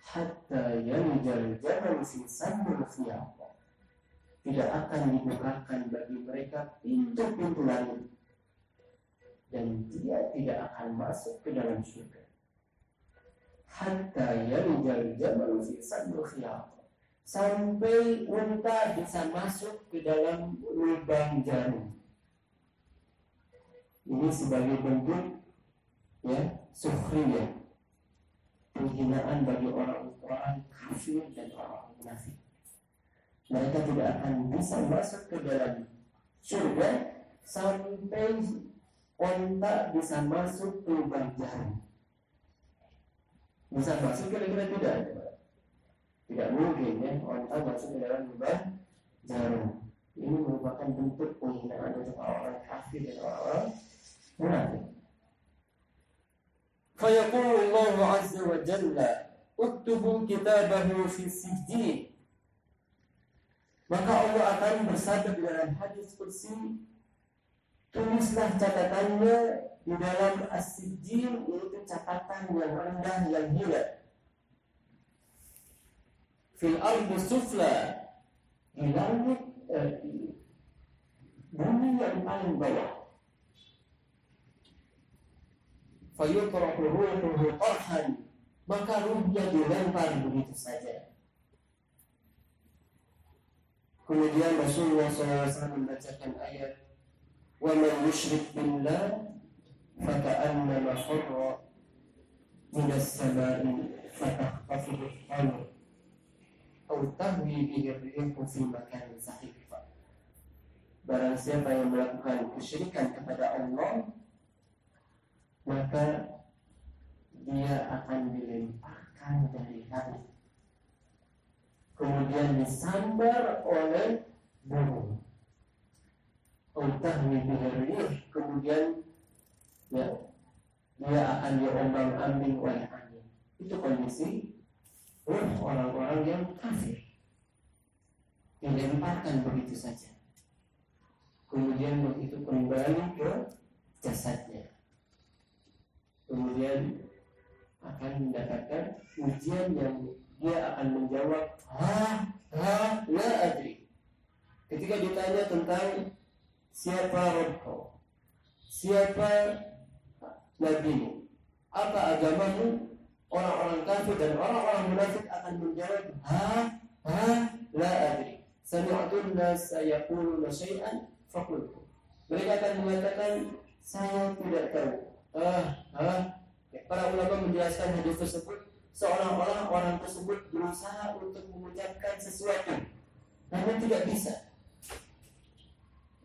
hatta yanjal jamal fi samul khiyam tidak akan dibukakan bagi mereka pintu-pintu langit dan dia tidak akan masuk ke dalam surga. Hatta yalijal jamal fi sadrul sampai unta bisa masuk ke dalam lubang jarum ini sebagai bentuk ya sukhriyah penghinaan bagi orang-orang kafir dan orang munafik mereka tidak akan bisa masuk ke dalam surga sampai onta bisa masuk ke lubang jarum. Bisa masuk kira-kira tidak? Tidak mungkin ya onta masuk ke dalam lubang jarum. Ini merupakan bentuk penghinaan untuk orang kafir dan orang munafik. فيقول الله عز وجل اكتبوا كتابه في السجين maka Allah akan bersabda di dalam hadis kursi tulislah catatannya di dalam as-sijil yaitu catatan yang rendah yang hina fil ardi sufla di langit eh, bumi yang paling bawah fayutrahu ruhuhu tarhan maka ruhnya dilempar begitu saja Kemudian Rasulullah SAW membacakan ayat Wa man yushrik billah Faka'annama khurra Minas samai Fatakhtafihi Atau tahwi bihi rihu fi sahih Barang siapa yang melakukan kesyirikan kepada Allah Maka dia akan dilemparkan dari langit kemudian disambar oleh burung. Entah bihirih, kemudian ya dia akan diombang ambing oleh angin. Itu kondisi orang-orang yang kafir. Dilemparkan begitu saja. Kemudian begitu kembali ke jasadnya. Kemudian akan mendapatkan ujian yang dia akan menjawab ha ha la adri ketika ditanya tentang siapa Rabbku siapa nabimu apa agamamu orang-orang kafir dan orang-orang munafik akan menjawab ha? Ha? La adri. Sami'tu nas yaquluna syai'an faqultu mereka akan mengatakan saya tidak tahu. Ah ah para ulama menjelaskan hadis tersebut. Seolah-olah orang tersebut berusaha untuk mengucapkan sesuatu namun tidak bisa.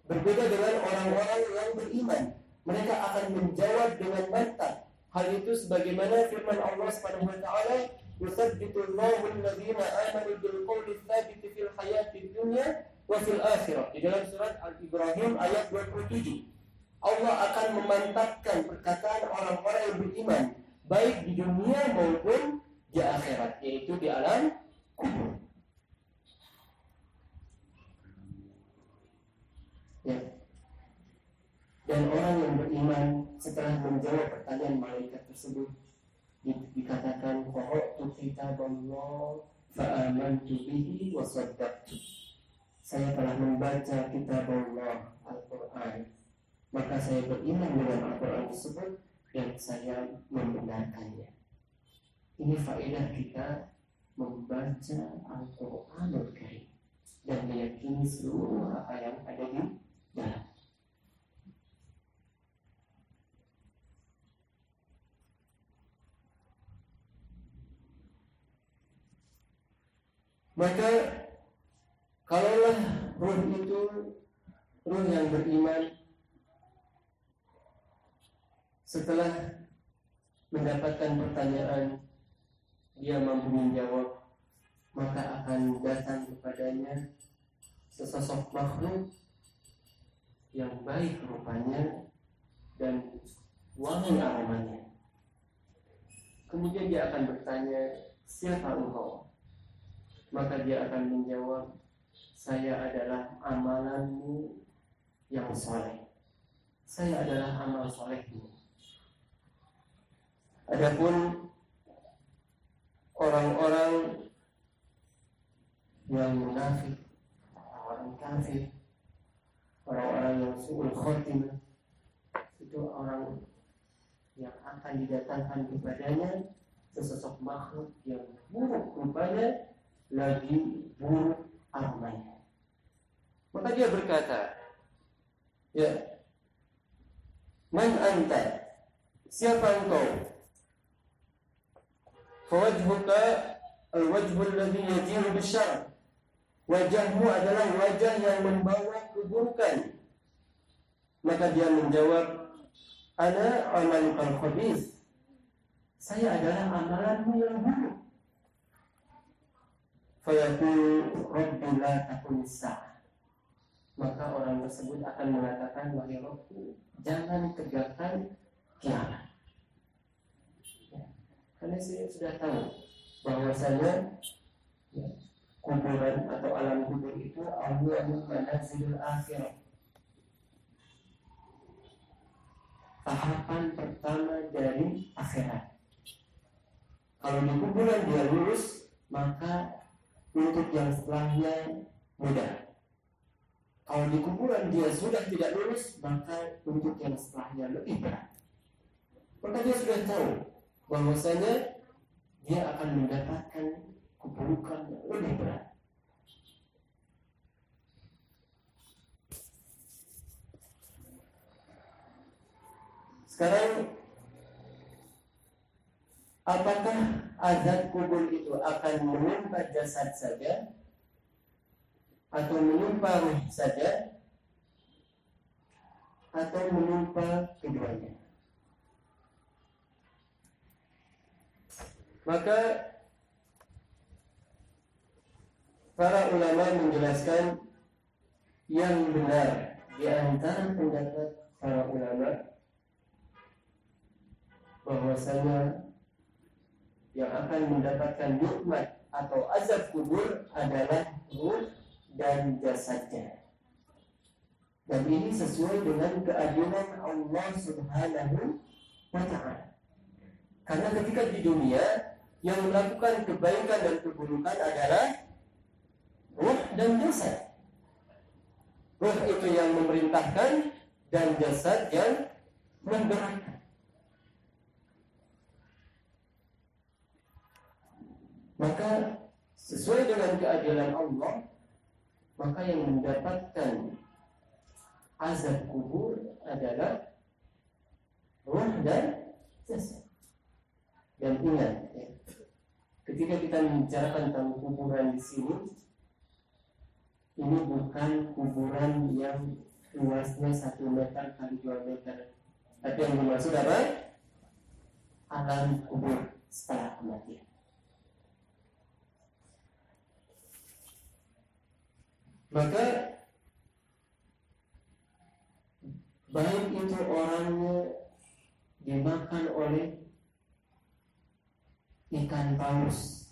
Berbeda dengan orang-orang yang beriman. Mereka akan menjawab dengan mantap hal itu sebagaimana firman Allah Subhanahu wa taala yusabbitu Allahu alladziina aamanu bil qawli tsabit fil hayatid dunya wa fil akhirah di dalam surat Al-Ibrahim ayat 27 Allah akan memantapkan perkataan orang-orang yang beriman baik di dunia maupun di akhirat yaitu di alam kubur. Ya. Dan orang yang beriman setelah menjawab pertanyaan malaikat tersebut dikatakan qara'tu kitaballah fa'amantu bihi wa. Saya telah membaca kitab Allah Al-Qur'an. Maka saya beriman dengan Al-Qur'an tersebut dan saya membenarkannya. Ini faedah kita membaca Al-Quranul Karim dan meyakini seluruh apa yang ada di dalam. Maka kalaulah ruh itu ruh yang beriman setelah mendapatkan pertanyaan dia mampu menjawab maka akan datang kepadanya sesosok makhluk yang baik rupanya dan wangi aromanya. Kemudian dia akan bertanya, siapa engkau? Maka dia akan menjawab, saya adalah amalanmu yang soleh. Saya adalah amal solehmu. Adapun orang-orang yang munafik, orang kafir, orang-orang yang suul khotimah itu orang yang akan didatangkan kepadanya sesosok makhluk yang buruk rupanya lagi aromanya. Maka dia berkata, ya, Man anta? Siapa engkau? Fawajhuka al-wajhu alladhi yajiru bisyar. Wajahmu adalah wajah yang membawa keburukan. Maka dia menjawab, Ana amalukal khabis. Saya adalah amalanmu yang buruk. Rabbi la Maka orang tersebut akan mengatakan, Wahai Rabbu, jangan tegakkan kiamat. Karena saya sudah tahu bahwasanya ya, kuburan atau alam kubur itu awalul manazilul akhir. Tahapan pertama dari akhirat. Kalau di kuburan dia lulus, maka untuk yang setelahnya mudah. Kalau di kuburan dia sudah tidak lulus, maka untuk yang setelahnya lebih berat. Maka dia sudah tahu bahwasanya dia akan mendapatkan keburukan yang lebih berat. Sekarang apakah azab kubur itu akan menimpa jasad saja atau menimpa ruh saja atau menimpa keduanya? Maka para ulama menjelaskan yang benar di antara pendapat para ulama bahwasanya yang akan mendapatkan nikmat atau azab kubur adalah ruh dan jasadnya. Dan ini sesuai dengan keadilan Allah Subhanahu wa taala. Karena ketika di dunia yang melakukan kebaikan dan keburukan adalah ruh dan jasad. Ruh itu yang memerintahkan dan jasad yang memberatkan. Maka sesuai dengan keadilan Allah, maka yang mendapatkan azab kubur adalah ruh dan jasad. Dan ingat, ya, Ketika kita membicarakan tentang kuburan di sini, ini bukan kuburan yang luasnya satu meter kali dua meter, tapi yang dimaksud apa? Alam kubur setelah kematian. Maka baik itu orangnya dimakan oleh ikan paus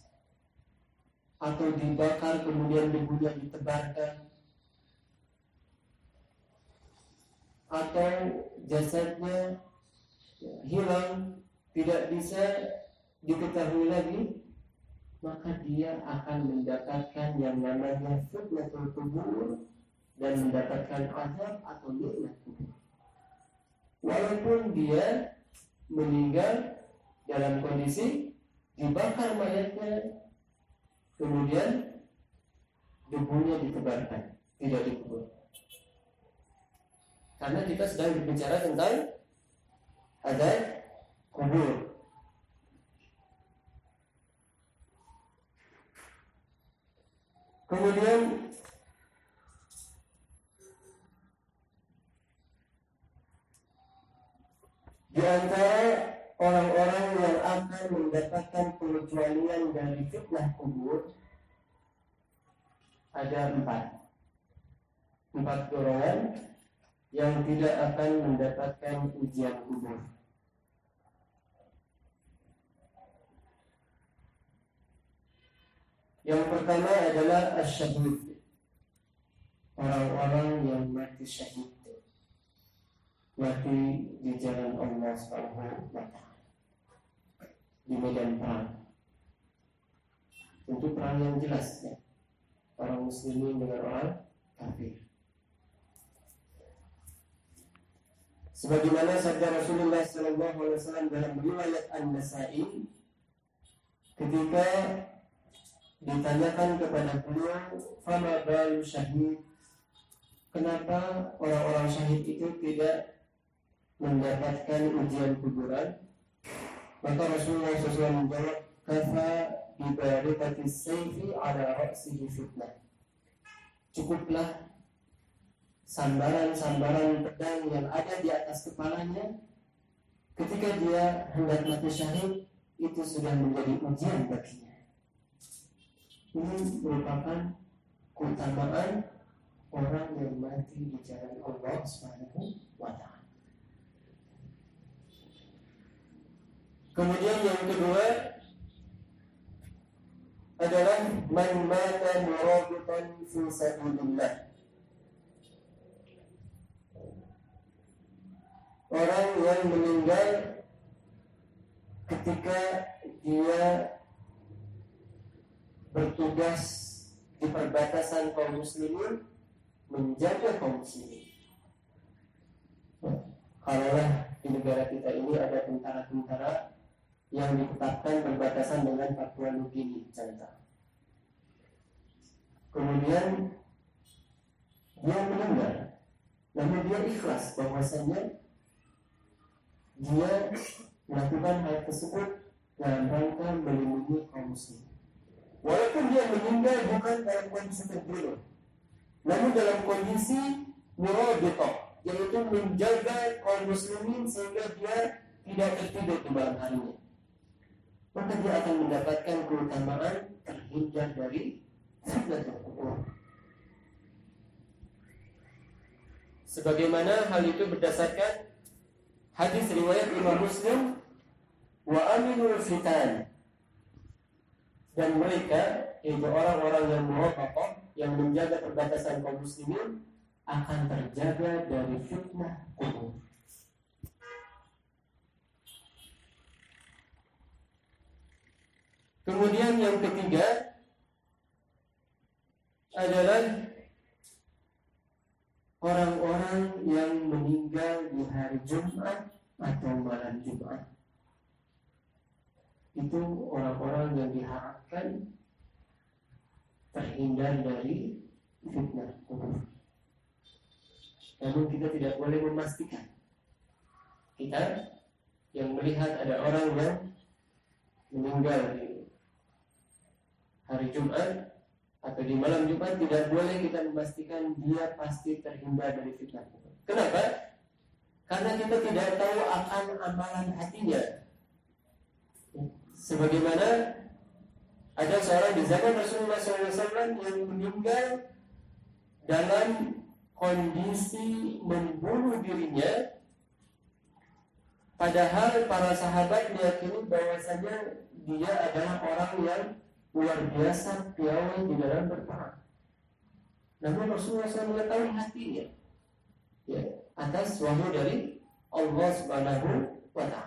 atau dibakar kemudian debunya ditebarkan atau jasadnya hilang tidak bisa diketahui lagi maka dia akan mendapatkan yang namanya fitnatul kubur dan mendapatkan azab atau nikmat walaupun dia meninggal dalam kondisi dibakar mayatnya kemudian debunya ditebarkan tidak dikubur. Karena kita sedang berbicara tentang ada kubur kemudian di antara orang-orang yang akan mendapatkan pengecualian dari fitnah kubur ada empat empat golongan yang tidak akan mendapatkan ujian kubur. Yang pertama adalah asyahid. Orang-orang yang mati syahid. Mati di jalan Allah Subhanahu wa taala. Di medan perang. Tentu perang yang jelas ya. Orang muslimin dengan orang kafir. Sebagaimana sabda Rasulullah Sallallahu Alaihi Wasallam dalam riwayat An-Nasai, ketika ditanyakan kepada beliau, "Fama balu syahid?" Kenapa orang-orang syahid itu tidak mendapatkan ujian kuburan? Maka Rasulullah SAW menjawab, "Kafa ibaratati sayfi ala ra'sihi fitnah." Cukuplah sambaran-sambaran pedang yang ada di atas kepalanya ketika dia hendak mati syahid itu sudah menjadi ujian baginya ini merupakan keutamaan orang yang mati di jalan Allah Subhanahu wa taala. Kemudian yang kedua adalah man mata murabitan fi sabilillah. orang yang meninggal ketika dia bertugas di perbatasan kaum muslimin menjaga kaum muslimin. Kalaulah di negara kita ini ada tentara-tentara yang ditetapkan berbatasan dengan Papua Nugini, contoh. Kemudian dia meninggal, namun dia ikhlas bahwasanya dia melakukan hal tersebut dalam rangka melindungi kaum muslim. Walaupun dia meninggal bukan dalam kondisi terbunuh, namun dalam kondisi muraditoh, yaitu menjaga kaum muslimin sehingga dia tidak tertidur di malam harinya. Maka dia akan mendapatkan keutamaan terhindar dari fitnah kubur. Sebagaimana hal itu berdasarkan Hadis riwayat Imam Muslim wa aminul fitan dan mereka yaitu orang-orang yang muwafaqah yang menjaga perbatasan kaum muslimin akan terjaga dari fitnah kubur. Kemudian yang ketiga adalah orang-orang yang meninggal di hari Jumat atau malam Jumat itu orang-orang yang diharapkan terhindar dari fitnah kubur. Namun kita tidak boleh memastikan. Kita yang melihat ada orang yang meninggal di hari Jumat atau di malam Jumat tidak boleh kita memastikan dia pasti terhindar dari fitnah. Kenapa? Karena kita tidak tahu akan amalan hatinya. Sebagaimana ada seorang di zaman Rasulullah SAW yang meninggal dalam kondisi membunuh dirinya Padahal para sahabat meyakini bahwasanya dia adalah orang yang luar biasa piawai di dalam berperang. Namun Rasulullah SAW mengetahui hatinya ya, atas wahyu dari Allah Subhanahu wa taala.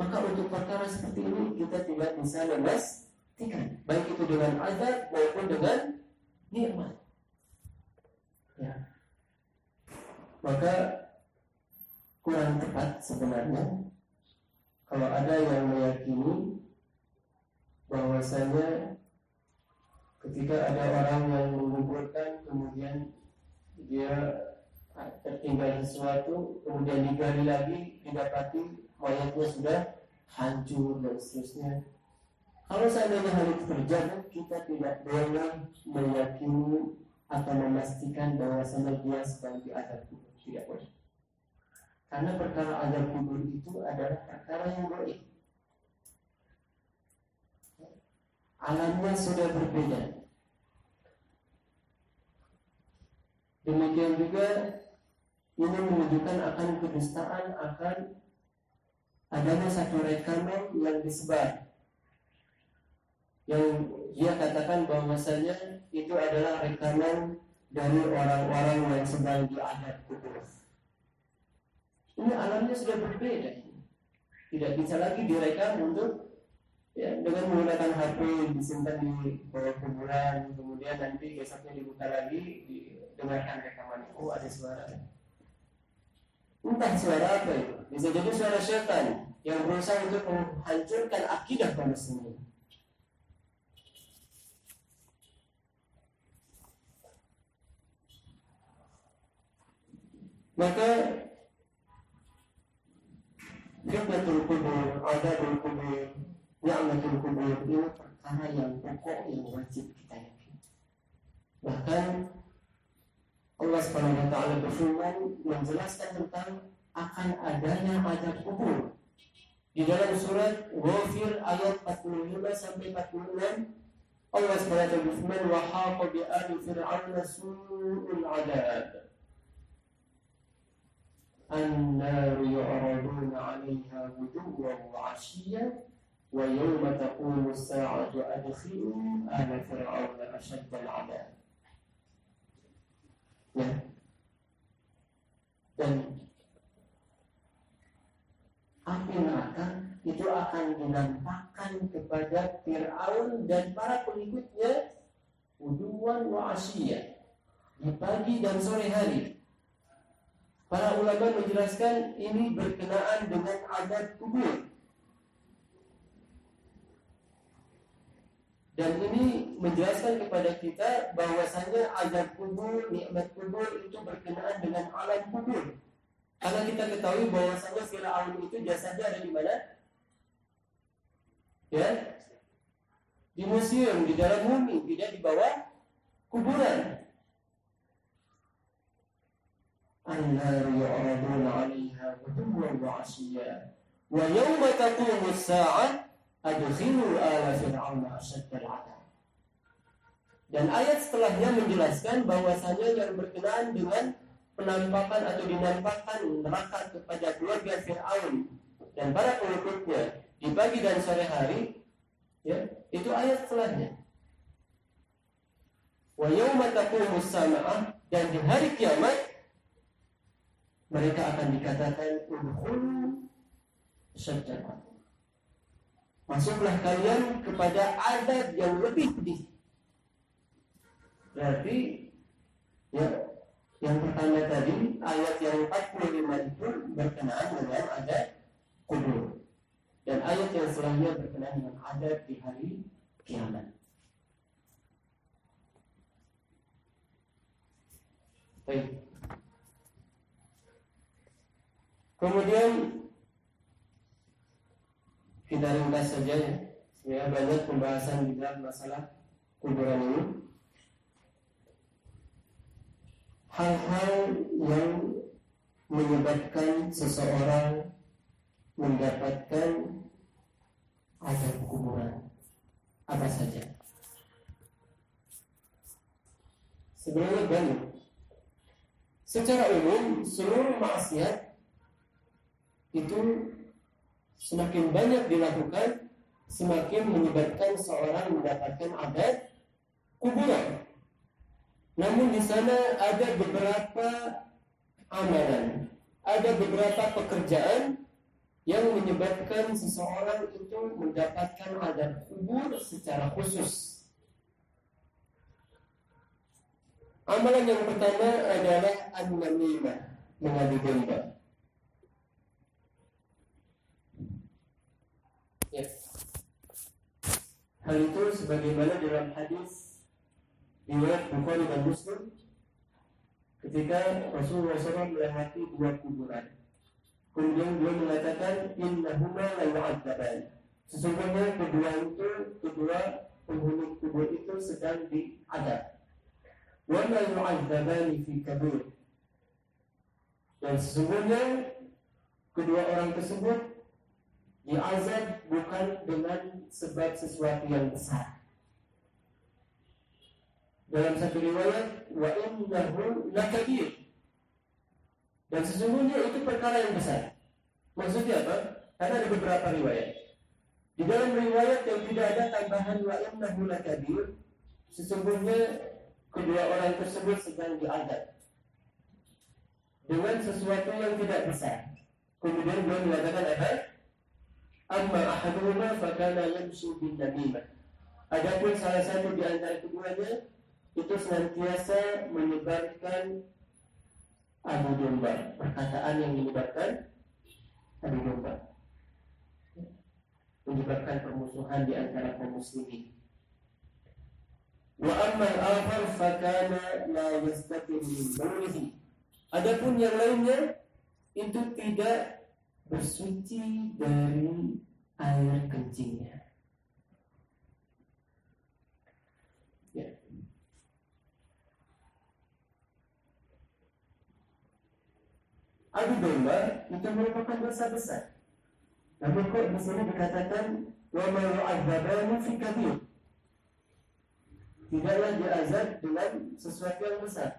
Maka untuk perkara seperti ini kita tidak bisa memastikan baik itu dengan azab maupun dengan nikmat. Ya. Maka kurang tepat sebenarnya kalau ada yang meyakini bahwasanya ketika ada orang yang menguburkan kemudian dia tertinggal sesuatu kemudian digali lagi didapati mayatnya sudah hancur dan seterusnya. Kalau seandainya hal itu terjadi kita tidak boleh meyakini atau memastikan bahwasanya dia sedang diadab kubur. Tidak boleh. Karena perkara adab kubur itu adalah perkara yang baik. Alamnya sudah berbeda. Demikian juga ini menunjukkan akan kedustaan akan adanya satu rekaman yang disebar yang dia katakan bahwasanya itu adalah rekaman dari orang-orang yang sedang diadab kubur. Ini alamnya sudah berbeda. Tidak bisa lagi direkam untuk ya, dengan menggunakan HP disimpan di bawah kuburan, kemudian nanti besoknya dibuka lagi, didengarkan rekaman. Oh ada suara. Entah suara apa itu. Bisa jadi suara setan yang berusaha untuk menghancurkan akidah kaum muslimin. Maka Fitnatul kubur, adabul kubur, ni'matul kubur ini perkara yang pokok yang wajib kita yakini. Bahkan Allah Subhanahu wa taala berfirman menjelaskan tentang akan adanya adab kubur. Di dalam surat Ghafir ayat 45 sampai 46 Allah Subhanahu wa taala berfirman wa haqa bi ali fir'aun su'ul adab. النار يعرضون عليها غدوا وعشيا ويوم تقوم الساعة أدخلوا آل فرعون أشد العذاب ya. dan api neraka itu akan dinampakkan kepada Fir'aun dan para pengikutnya uduan wa asyia di pagi dan sore hari Para ulama menjelaskan ini berkenaan dengan adat kubur. Dan ini menjelaskan kepada kita bahwasanya adat kubur, nikmat kubur itu berkenaan dengan alam kubur. Karena kita ketahui bahwasanya Fir'aun itu jasadnya ada di mana? Ya, di museum, di dalam bumi, tidak di bawah kuburan. النار يعرضون عليها غدوا وعشيا ويوم تقوم الساعة Ala fir'aun asyaddal adab. Dan ayat setelahnya menjelaskan bahwasanya yang berkenaan dengan penampakan atau dinampakkan neraka kepada keluarga Fir'aun dan para pengikutnya di pagi dan sore hari, ya, itu ayat setelahnya. Wa yawma taqumu dan di hari kiamat mereka akan dikatakan udkhulu syaddal Masuklah kalian kepada adab yang lebih pedih. Berarti ya yang pertama tadi ayat yang 45 itu berkenaan dengan adab kubur. Dan ayat yang selanjutnya berkenaan dengan adab di hari kiamat. Baik. Kemudian kita ringkas saja ya. Ya banyak pembahasan di dalam masalah kuburan ini. Hal-hal yang menyebabkan seseorang mendapatkan azab kuburan apa saja? Sebenarnya banyak. Secara umum seluruh maksiat itu semakin banyak dilakukan semakin menyebabkan seorang mendapatkan adat kuburan. Namun di sana ada beberapa amalan, ada beberapa pekerjaan yang menyebabkan seseorang itu mendapatkan adat kubur secara khusus. Amalan yang pertama adalah an-namimah, mengadu domba. Ya. Hal itu sebagaimana dalam hadis riwayat Bukhari dan Muslim ketika Rasulullah SAW melewati dua kuburan. Kemudian beliau mengatakan innahuma la yu'adzaban. Sesungguhnya kedua itu kedua penghuni kubur itu sedang diadab. Wa la yu'adzabani fi kabir. Dan sesungguhnya kedua orang tersebut Diazab bukan dengan sebab sesuatu yang besar. dalam satu riwayat wa innahu lakabir. Dan sesungguhnya itu perkara yang besar. Maksudnya apa? Karena ada beberapa riwayat. Di dalam riwayat yang tidak ada tambahan wa innahu lakabir sesungguhnya kedua orang tersebut sedang diadab dengan sesuatu yang tidak besar. Kemudian beliau mengatakan apa amma ahaduhuma fakana yamsu bin namimah adapun salah satu di antara keduanya itu senantiasa menyebarkan adu domba, perkataan yang menyebabkan adu domba, menyebabkan permusuhan di antara kaum muslimin. Wa amma al-akhar fakana la yastaqim min Adapun yang lainnya itu tidak bersuci dari air kencingnya. adu domba itu merupakan dosa besar. Namun kok di sini dikatakan wa ma yu'adzabani fi kabir. Tidaklah diazab dengan sesuatu yang besar.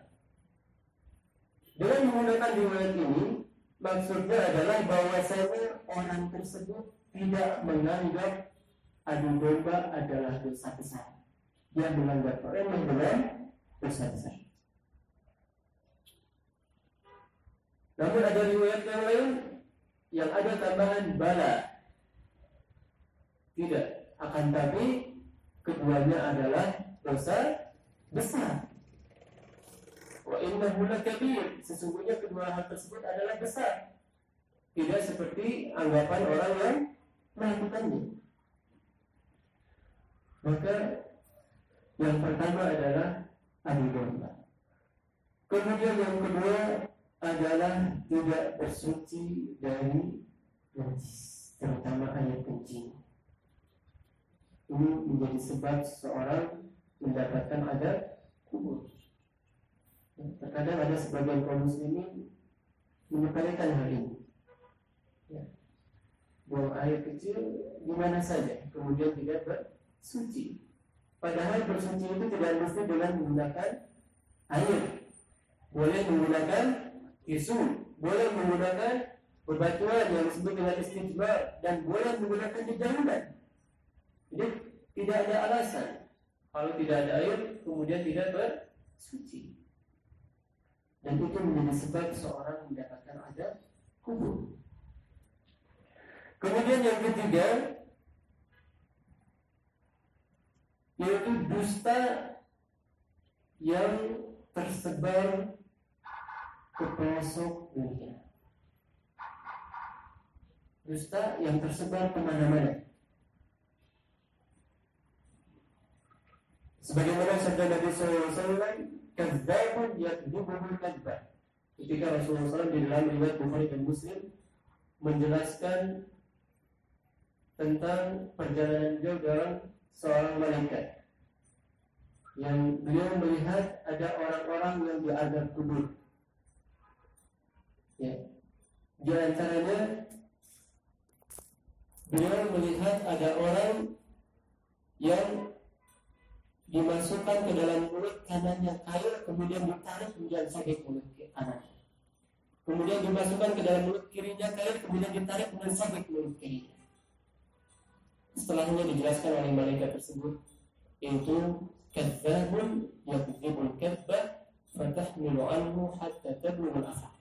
Dengan menggunakan riwayat ini, maksudnya adalah bahwasanya orang tersebut tidak menganggap adu domba adalah dosa besar. Dia menganggap orang dengan dosa besar. Namun ada riwayat yang lain yang ada tambahan bala. Tidak, akan tapi keduanya adalah dosa besar. Wa innahu lakabir. Sesungguhnya kedua hal tersebut adalah besar. Tidak seperti anggapan orang yang melakukannya. Maka yang pertama adalah adu domba. Kemudian yang kedua adalah tidak bersuci dari najis, terutama air kencing. Ini menjadi sebab seseorang mendapatkan adab kubur. Terkadang ada sebagian kaum muslimin menyepelekan hal ini. Ya. Buang air kecil di mana saja, kemudian tidak bersuci. Padahal bersuci itu tidak mesti dengan menggunakan air. Boleh menggunakan tisu, boleh menggunakan bebatuan yang disebut dengan istijmar dan boleh menggunakan dedaunan. Jadi tidak ada alasan kalau tidak ada air kemudian tidak bersuci. Dan itu menjadi sebab seorang mendapatkan ada kubur. Kemudian yang ketiga yaitu dusta yang tersebar ke pelosok dunia. Dusta yang tersebar ke mana-mana. Sebagaimana sabda Nabi SAW, Kadzabun yakdubuhul kadzab. Ketika Rasulullah SAW di dalam riwayat Bukhari dan Muslim menjelaskan tentang perjalanan beliau dalam seorang malaikat yang beliau melihat ada orang-orang yang diadab kubur Ya. Di antaranya beliau melihat ada orang yang dimasukkan ke dalam mulut kanannya kail kemudian ditarik kemudian sakit mulut kanan. Kemudian dimasukkan ke dalam mulut kirinya kail kemudian ditarik kemudian sakit mulut kirinya setelahnya dijelaskan oleh malaikat tersebut itu kadzabun yakdzibul kadzba fatahmilu anhu hatta tablugh al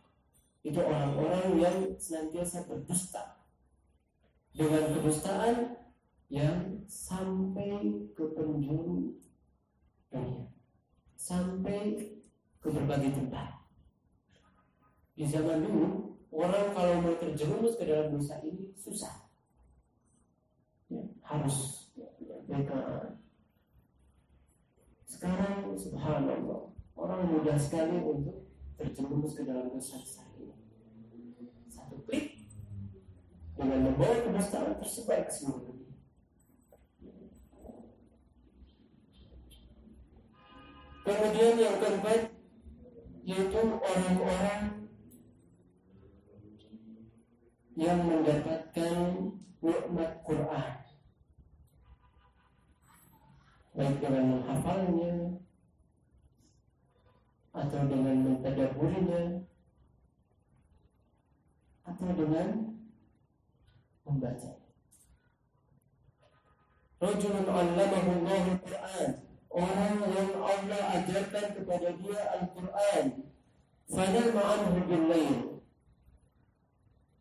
itu orang-orang yang senantiasa berdusta. Dengan kedustaan yang sampai ke penjuru sampai ke berbagai tempat. Di zaman dulu orang kalau mau terjerumus ke dalam dosa ini susah. Ya, harus. Mereka sekarang subhanallah orang mudah sekali untuk terjerumus ke dalam dosa besar klik dengan membawa kedustaan tersebar ke seluruh dunia. Kemudian yang keempat yaitu orang-orang yang mendapatkan nikmat Quran baik dengan menghafalnya atau dengan mentadaburinya atau dengan membaca. Rajulun 'allamahu Allah Al-Qur'an. Orang yang Allah ajarkan kepada dia Al-Qur'an. Fanama anhu bil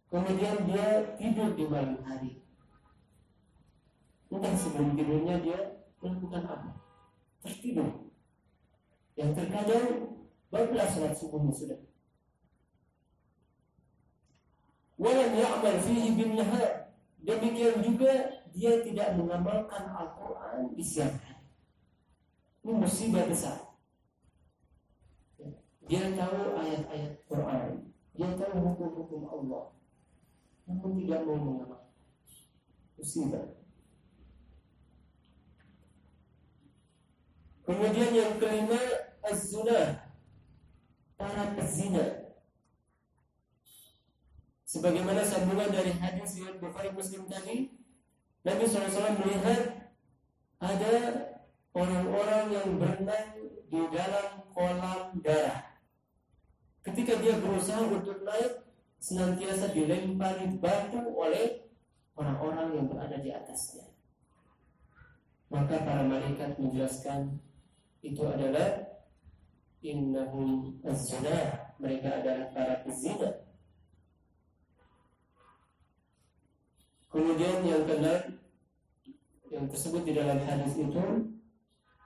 Kemudian dia tidur di malam hari. Entah sebelum tidurnya dia melakukan apa? Tertidur. Yang terkadang barulah sholat subuhnya sudah. Walam ya'mal fihi bin nahar. Demikian juga dia tidak mengamalkan Al-Quran di siang hari. Musibah besar. Dia tahu ayat-ayat Quran, dia tahu hukum-hukum Allah, namun tidak mau mengamalkan. Musibah. Kemudian yang kelima az-zunah para pezina. Sebagaimana sambungan dari hadis riwayat Bukhari Muslim tadi, Nabi SAW melihat ada orang-orang yang berenang di dalam kolam darah. Ketika dia berusaha untuk naik, senantiasa dilempari batu oleh orang-orang yang berada di atasnya. Maka para malaikat menjelaskan itu adalah innahum az mereka adalah para pezina kemudian yang keenam yang tersebut di dalam hadis itu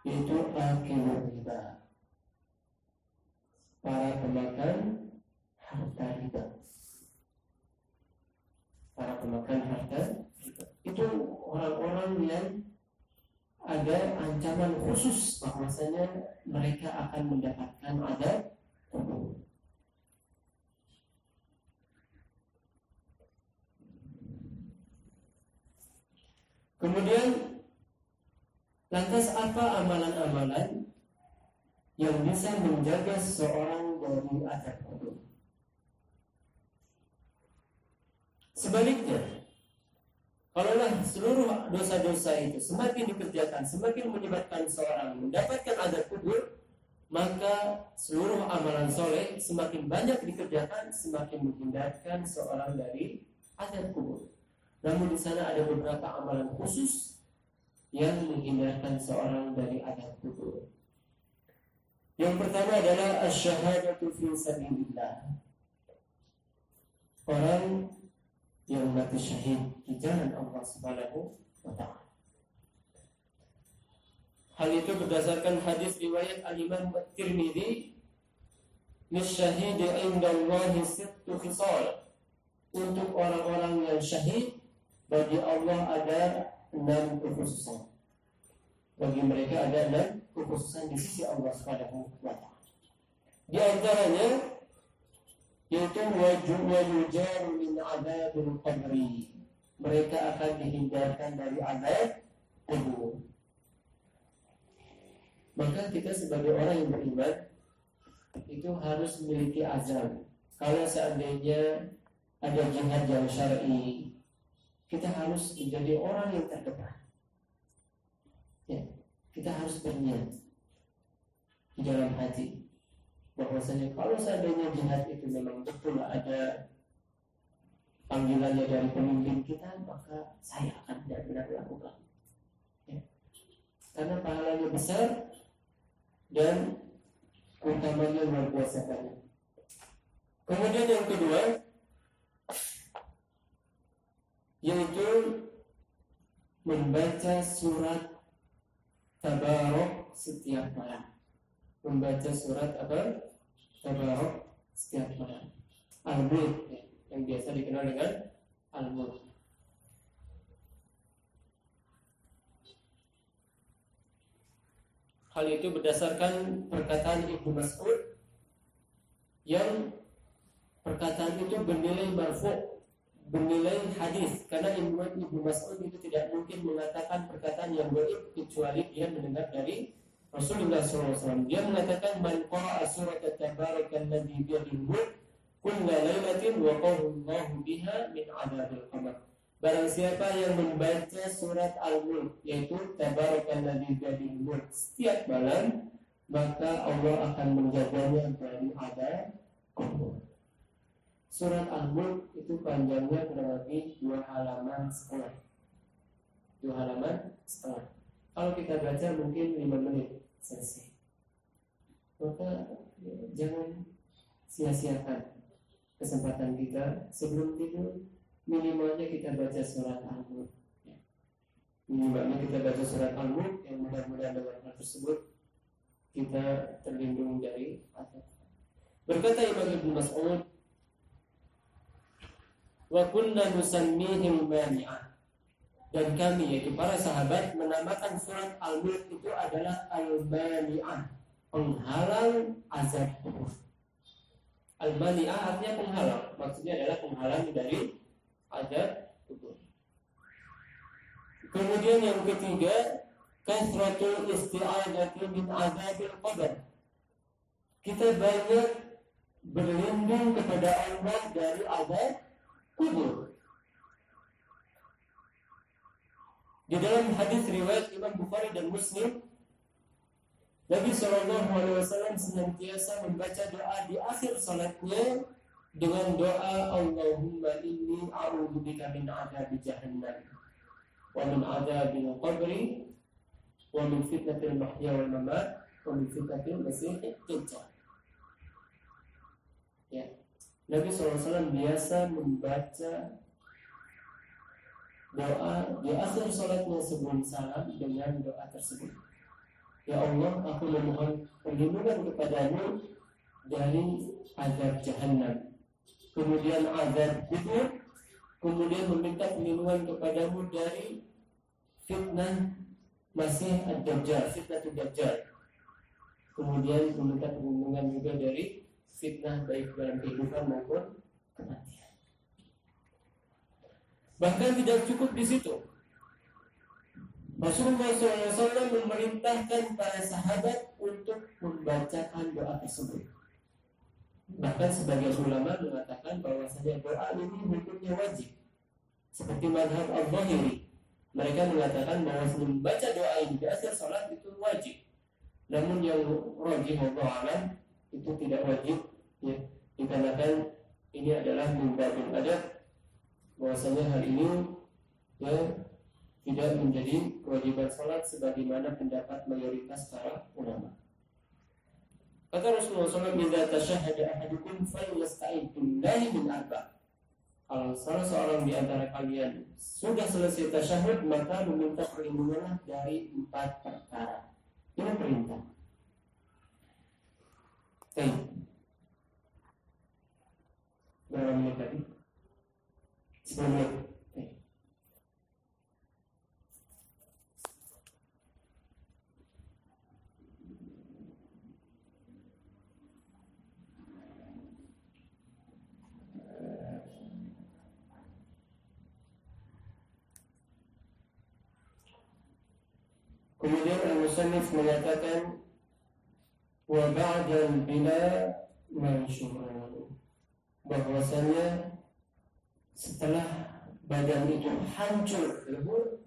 yaitu akilur riba para pemakan harta riba. Para pemakan harta itu orang-orang yang ada ancaman khusus bahwasanya mereka akan mendapatkan adab Kemudian lantas apa amalan-amalan yang bisa menjaga seseorang dari adab kubur? Sebaliknya, Kalaulah seluruh dosa-dosa itu semakin dikerjakan, semakin menyebabkan seorang mendapatkan adab kubur, maka seluruh amalan soleh semakin banyak dikerjakan, semakin menghindarkan seorang dari adab kubur. Namun di sana ada beberapa amalan khusus yang menghindarkan seorang dari adab kubur. Yang pertama adalah asyhadatu fi sabilillah. Orang yang mati syahid di jalan Allah Subhanahu wa taala. Hal itu berdasarkan hadis riwayat Al-Imam Tirmidzi, "Lisyahid 'inda Allah sittu khisal." Untuk orang-orang yang syahid bagi Allah ada enam kekhususan. Bagi mereka ada enam kekhususan di sisi Allah Subhanahu wa. Di antaranya yaitu wajujar min adabil qabri mereka akan dihindarkan dari adab kubur maka kita sebagai orang yang beriman itu harus memiliki azam kalau seandainya ada jihad yang syar'i kita harus menjadi orang yang terdepan ya kita harus berniat di dalam hati. Bahwasanya kalau seandainya jihad itu memang betul ada panggilannya dari pemimpin kita maka saya akan benar-benar lakukan ya. karena pahalanya besar dan utamanya luar biasa banyak. Kemudian yang kedua yaitu membaca surat tabarok setiap malam membaca surat apa? Tabarok setiap malam. Al-Mulk ya, yang biasa dikenal dengan Al-Mulk. Hal itu berdasarkan perkataan Ibnu Mas'ud yang perkataan itu bernilai marfu bernilai hadis. Karena Ibnu Mas'ud itu tidak mungkin mengatakan perkataan yang baik kecuali dia mendengar dari Rasulullah SAW dia mengatakan man qara'a surat tabarakalladzi biyadihi mulk kulla lailatin wa qawlullahu biha min adabil qabr Barang siapa yang membaca surat Al-Mulk yaitu tabarakalladzi biyadihi mulk setiap malam maka Allah akan menjaganya dari ada kubur. Surat Al-Mulk itu panjangnya kurang lebih dua halaman setengah. Dua halaman setengah. Kalau kita baca mungkin lima menit selesai. Maka ya, jangan sia-siakan kesempatan kita sebelum tidur minimalnya kita baca surat Al-Mulk. Ya. Minimalnya kita baca surat Al-Mulk yang mudah-mudahan dengan hal tersebut kita terlindung dari azab. Berkata Imam Ibnu Mas'ud wa kunna nusammihim mani'ah dan kami yaitu para sahabat menamakan surat Al-Mulk itu adalah Al-Mani'ah penghalang azab. Al-Mani'ah artinya penghalang maksudnya adalah penghalang dari azab kubur. Kemudian yang ketiga kasratul isti'adati min azabil qabr. Kita banyak berlindung kepada Allah dari azab kubur. Di dalam hadis riwayat Imam Bukhari dan Muslim, Nabi Shallallahu Alaihi Wasallam senantiasa membaca doa di akhir salatnya dengan doa Allahumma inni a'udzubika min adzab jahannam wa min adzabil qabri wa min fitnatil mahya wal mamat wa min fitnatil masih dajjal. Ya, Nabi SAW biasa membaca doa di akhir sholatnya sebelum salam dengan doa tersebut. Ya Allah, aku memohon perlindungan kepadamu dari azab jahanam. Kemudian azab kubur, kemudian meminta perlindungan kepadamu dari fitnah masih ad-dajjal, fitnah dajjal. Kemudian meminta perlindungan juga dari fitnah baik dalam kehidupan maupun kematian. Bahkan tidak cukup di situ. Rasulullah SAW memerintahkan para sahabat untuk membacakan doa tersebut. Bahkan sebagai ulama mengatakan bahwa saja doa ini hukumnya wajib. Seperti madhab al-Zahiri. Mereka mengatakan bahwa membaca doa ini di akhir sholat itu wajib. Namun yang rajih Allah itu tidak wajib ya dikarenakan ini adalah mimbabil adab bahwasanya hal ini ya tidak menjadi kewajiban salat sebagaimana pendapat mayoritas para ulama. Kata Rasulullah SAW, "Jika tasyahada ahadukum falyasta'in billahi min arba." Kalau salah seorang di antara kalian sudah selesai tasyahud, maka meminta perlindungan dari empat perkara. Ini perintah. Berapa menit tadi? 10 menit. Kemudian Al-Musannif mengatakan ba'da bila mansyurah bahwasanya setelah badan itu hancur lebur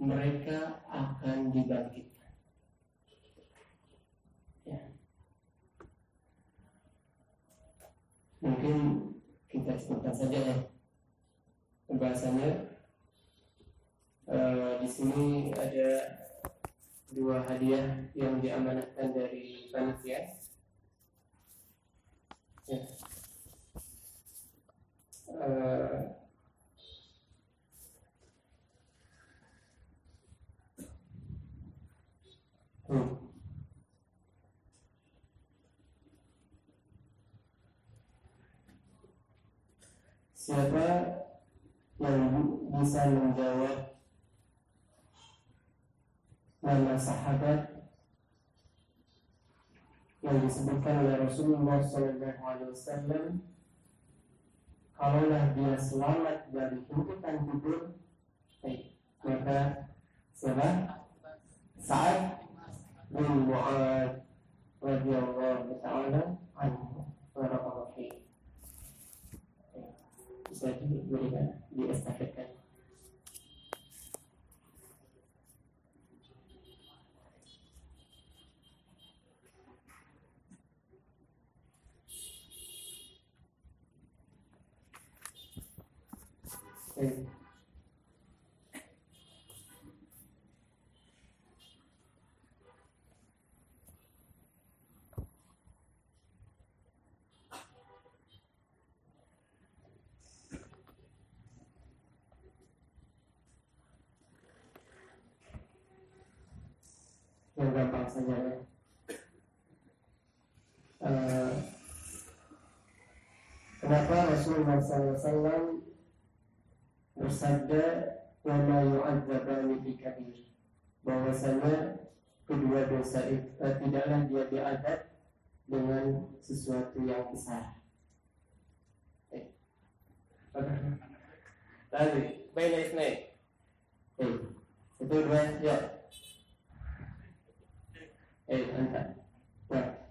mereka akan dibangkitkan. Ya. mungkin kita cukupkan saja ya pembahasannya. E, di sini ada dua hadiah yang diamanatkan dari panitia. Ya. Uh. Siapa yang bisa menjawab nama sahabat yang disebutkan oleh Rasulullah SAW kalaulah dia selamat dari tuntutan kubur baik maka siapa? Saat bin Mu'ad radhiyallahu taala anhu barakallahu bisa diberikan diestafetkan yang gampang saja ya. Uh, kenapa Rasulullah SAW bersabda wama yu'adzabani fi kabir bahwasanya kedua dosa itu uh, tidaklah dia diadab dengan sesuatu yang besar. Eh. Lalu, baik naik. Eh, itu dua, ya. Eh, anda. Nah.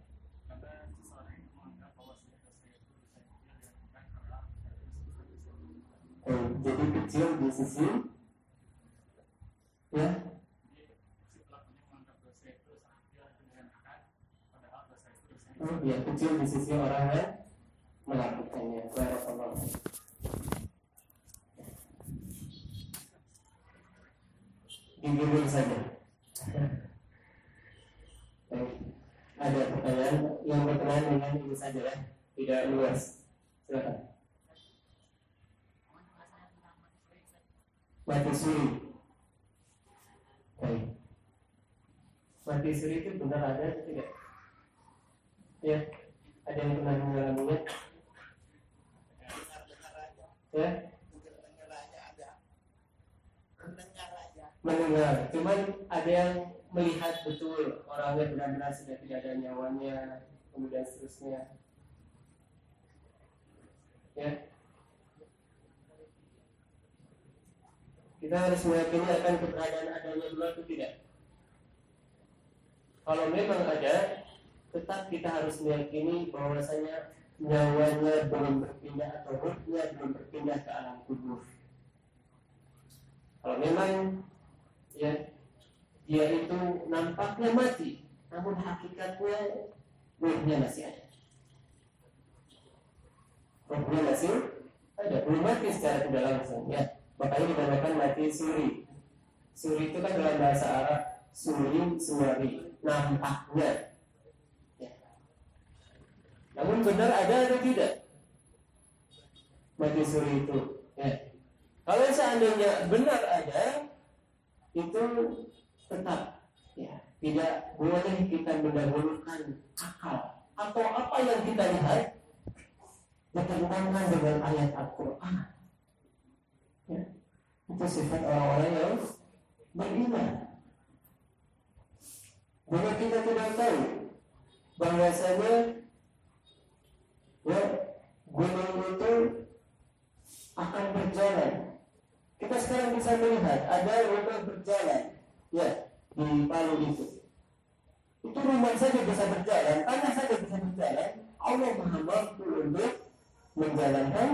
Jadi kecil di sisi ya Oh, ya kecil di sisi orang yang melakukannya. Barakallahu. Digiring saja. Ada pertanyaan yang berkenaan dengan ini saja ya, tidak luas. Silakan. Mati suri. Baik. Mati suri itu benar ada atau tidak? Ya, ada yang pernah mengalaminya? Ya? Mendengar, cuman ada yang melihat betul orangnya benar-benar sudah tidak ada nyawanya, kemudian seterusnya. Ya, kita harus meyakini akan keberadaan adanya dua itu tidak. Kalau memang ada, tetap kita harus meyakini bahwasanya nyawanya belum berpindah atau ruhnya belum berpindah ke alam kubur. Kalau memang ya dia itu nampaknya mati, namun hakikatnya ruhnya masih ada. Ruhnya masih ada, belum mati secara tidak langsung ya Makanya dinamakan mati suri. Suri itu kan dalam bahasa Arab suri, suari, nampaknya. Ya. Namun benar ada atau tidak? Mati suri itu. Ya. Kalau seandainya benar ada, itu tetap ya tidak boleh kita mendahulukan akal atau apa yang kita lihat bertentangan dengan ayat Al-Quran. Itu sifat orang-orang yang beriman. Bahwa kita tidak tahu bahwasanya ya gunung itu akan berjalan. Kita sekarang bisa melihat ada rumah berjalan ya di Palu itu. Itu rumah saja bisa berjalan, tanah saja bisa berjalan. Allah Maha mampu untuk menjalankan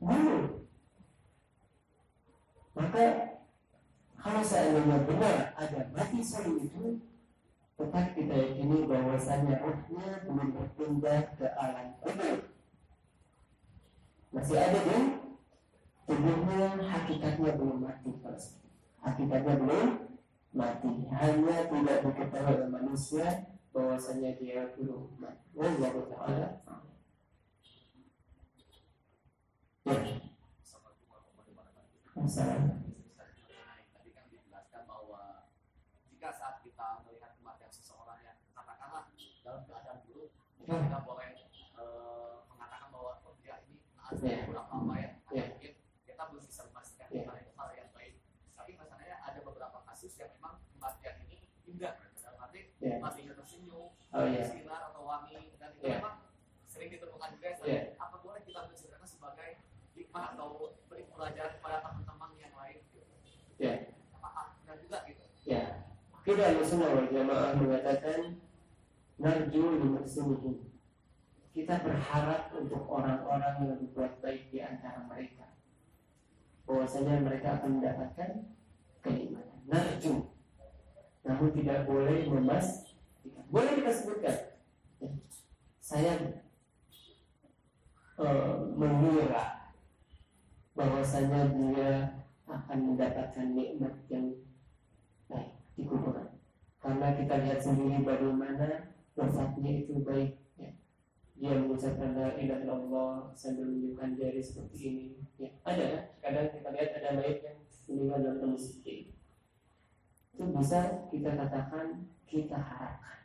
gunung. Maka kalau seandainya benar ada mati suri itu tetap kita yakini bahwasanya rohnya belum berpindah ke alam kubur. Masih ada di tubuhnya hakikatnya belum mati Hakikatnya belum mati. Hanya tidak diketahui oleh manusia bahwasanya dia belum mati. Wallahu taala. Ya. Masalah. Tadi kan dijelaskan bahwa jika saat kita melihat kematian seseorang yang katakanlah dalam keadaan buruk, kita boleh uh, mengatakan bahwa oh, dia ini yeah. kurang apa ya, yeah. mungkin kita belum bisa memastikan yeah. itu hal yang baik. Tapi masalahnya ada beberapa kasus yang memang kematian ini indah, dalam arti yeah. matinya tersenyum, oh, yeah. sinar atau wangi, dan itu yeah. memang sering ditemukan juga. Yeah. Apa boleh kita menceritakan sebagai hikmah atau beri pelajaran kepada teman-teman yang lain ya dan juga gitu ya kita sunnah wal jamaah mengatakan narju limuhsinihim kita berharap untuk orang-orang yang berbuat baik di antara mereka. Bahwasanya mereka akan mendapatkan keimanan. Narju. Namun tidak boleh memas boleh kita sebutkan ya. saya uh, mengira bahwasanya dia akan mendapatkan nikmat yang baik di kuburan. Karena kita lihat sendiri bagaimana wafatnya itu baik. Ya. Dia mengucapkan la ilaha illallah sambil menunjukkan jari seperti ini. Ya. Ada kan? Kadang kita lihat ada mayat yang meninggal dalam kondisi. Itu bisa kita katakan kita harapkan.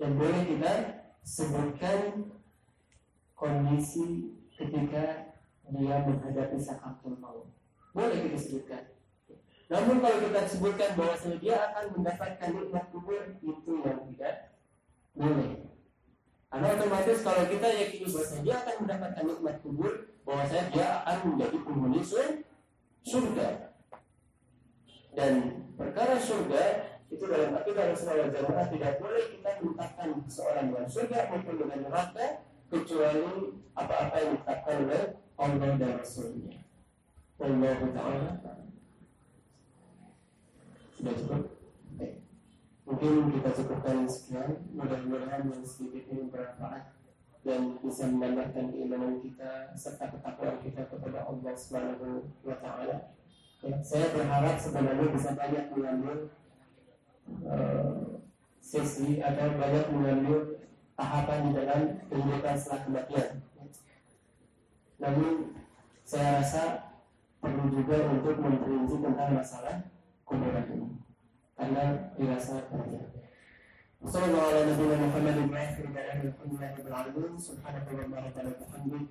Dan boleh kita sebutkan kondisi ketika dia menghadapi sakatul maut. Boleh kita sebutkan. Namun kalau kita sebutkan bahwa dia akan mendapatkan nikmat kubur itu yang tidak boleh. Karena otomatis kalau kita yakini bahwa dia akan mendapatkan nikmat kubur, bahwa dia akan menjadi penghuni surga. Dan perkara surga itu dalam akidah Rasulullah Jamaah tidak boleh kita menetapkan seorang dengan surga maupun dengan neraka kecuali apa-apa yang ditetapkan oleh Allah dan Rasulnya. Allah Taala sudah cukup. Mungkin kita cukupkan sekian. Mudah-mudahan yang sedikit ini bermanfaat dan bisa menambahkan keimanan kita serta ketakwaan kita kepada Allah Subhanahu wa taala. Ya, saya berharap sebenarnya bisa banyak mengambil uh, sesi atau banyak mengambil tahapan di dalam kehidupan setelah kematian. Namun saya rasa perlu juga untuk memperinci tentang masalah kuburan ini karena dirasa banyak. صلى الله على نبينا محمد وعلى اله الحمد لله رب العالمين سبحانك اللهم وبحمدك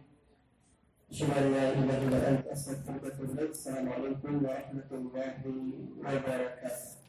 أشهد أن لا إله إلا أنت أستغفرك وأتوب إليك السلام عليكم ورحمة الله وبركاته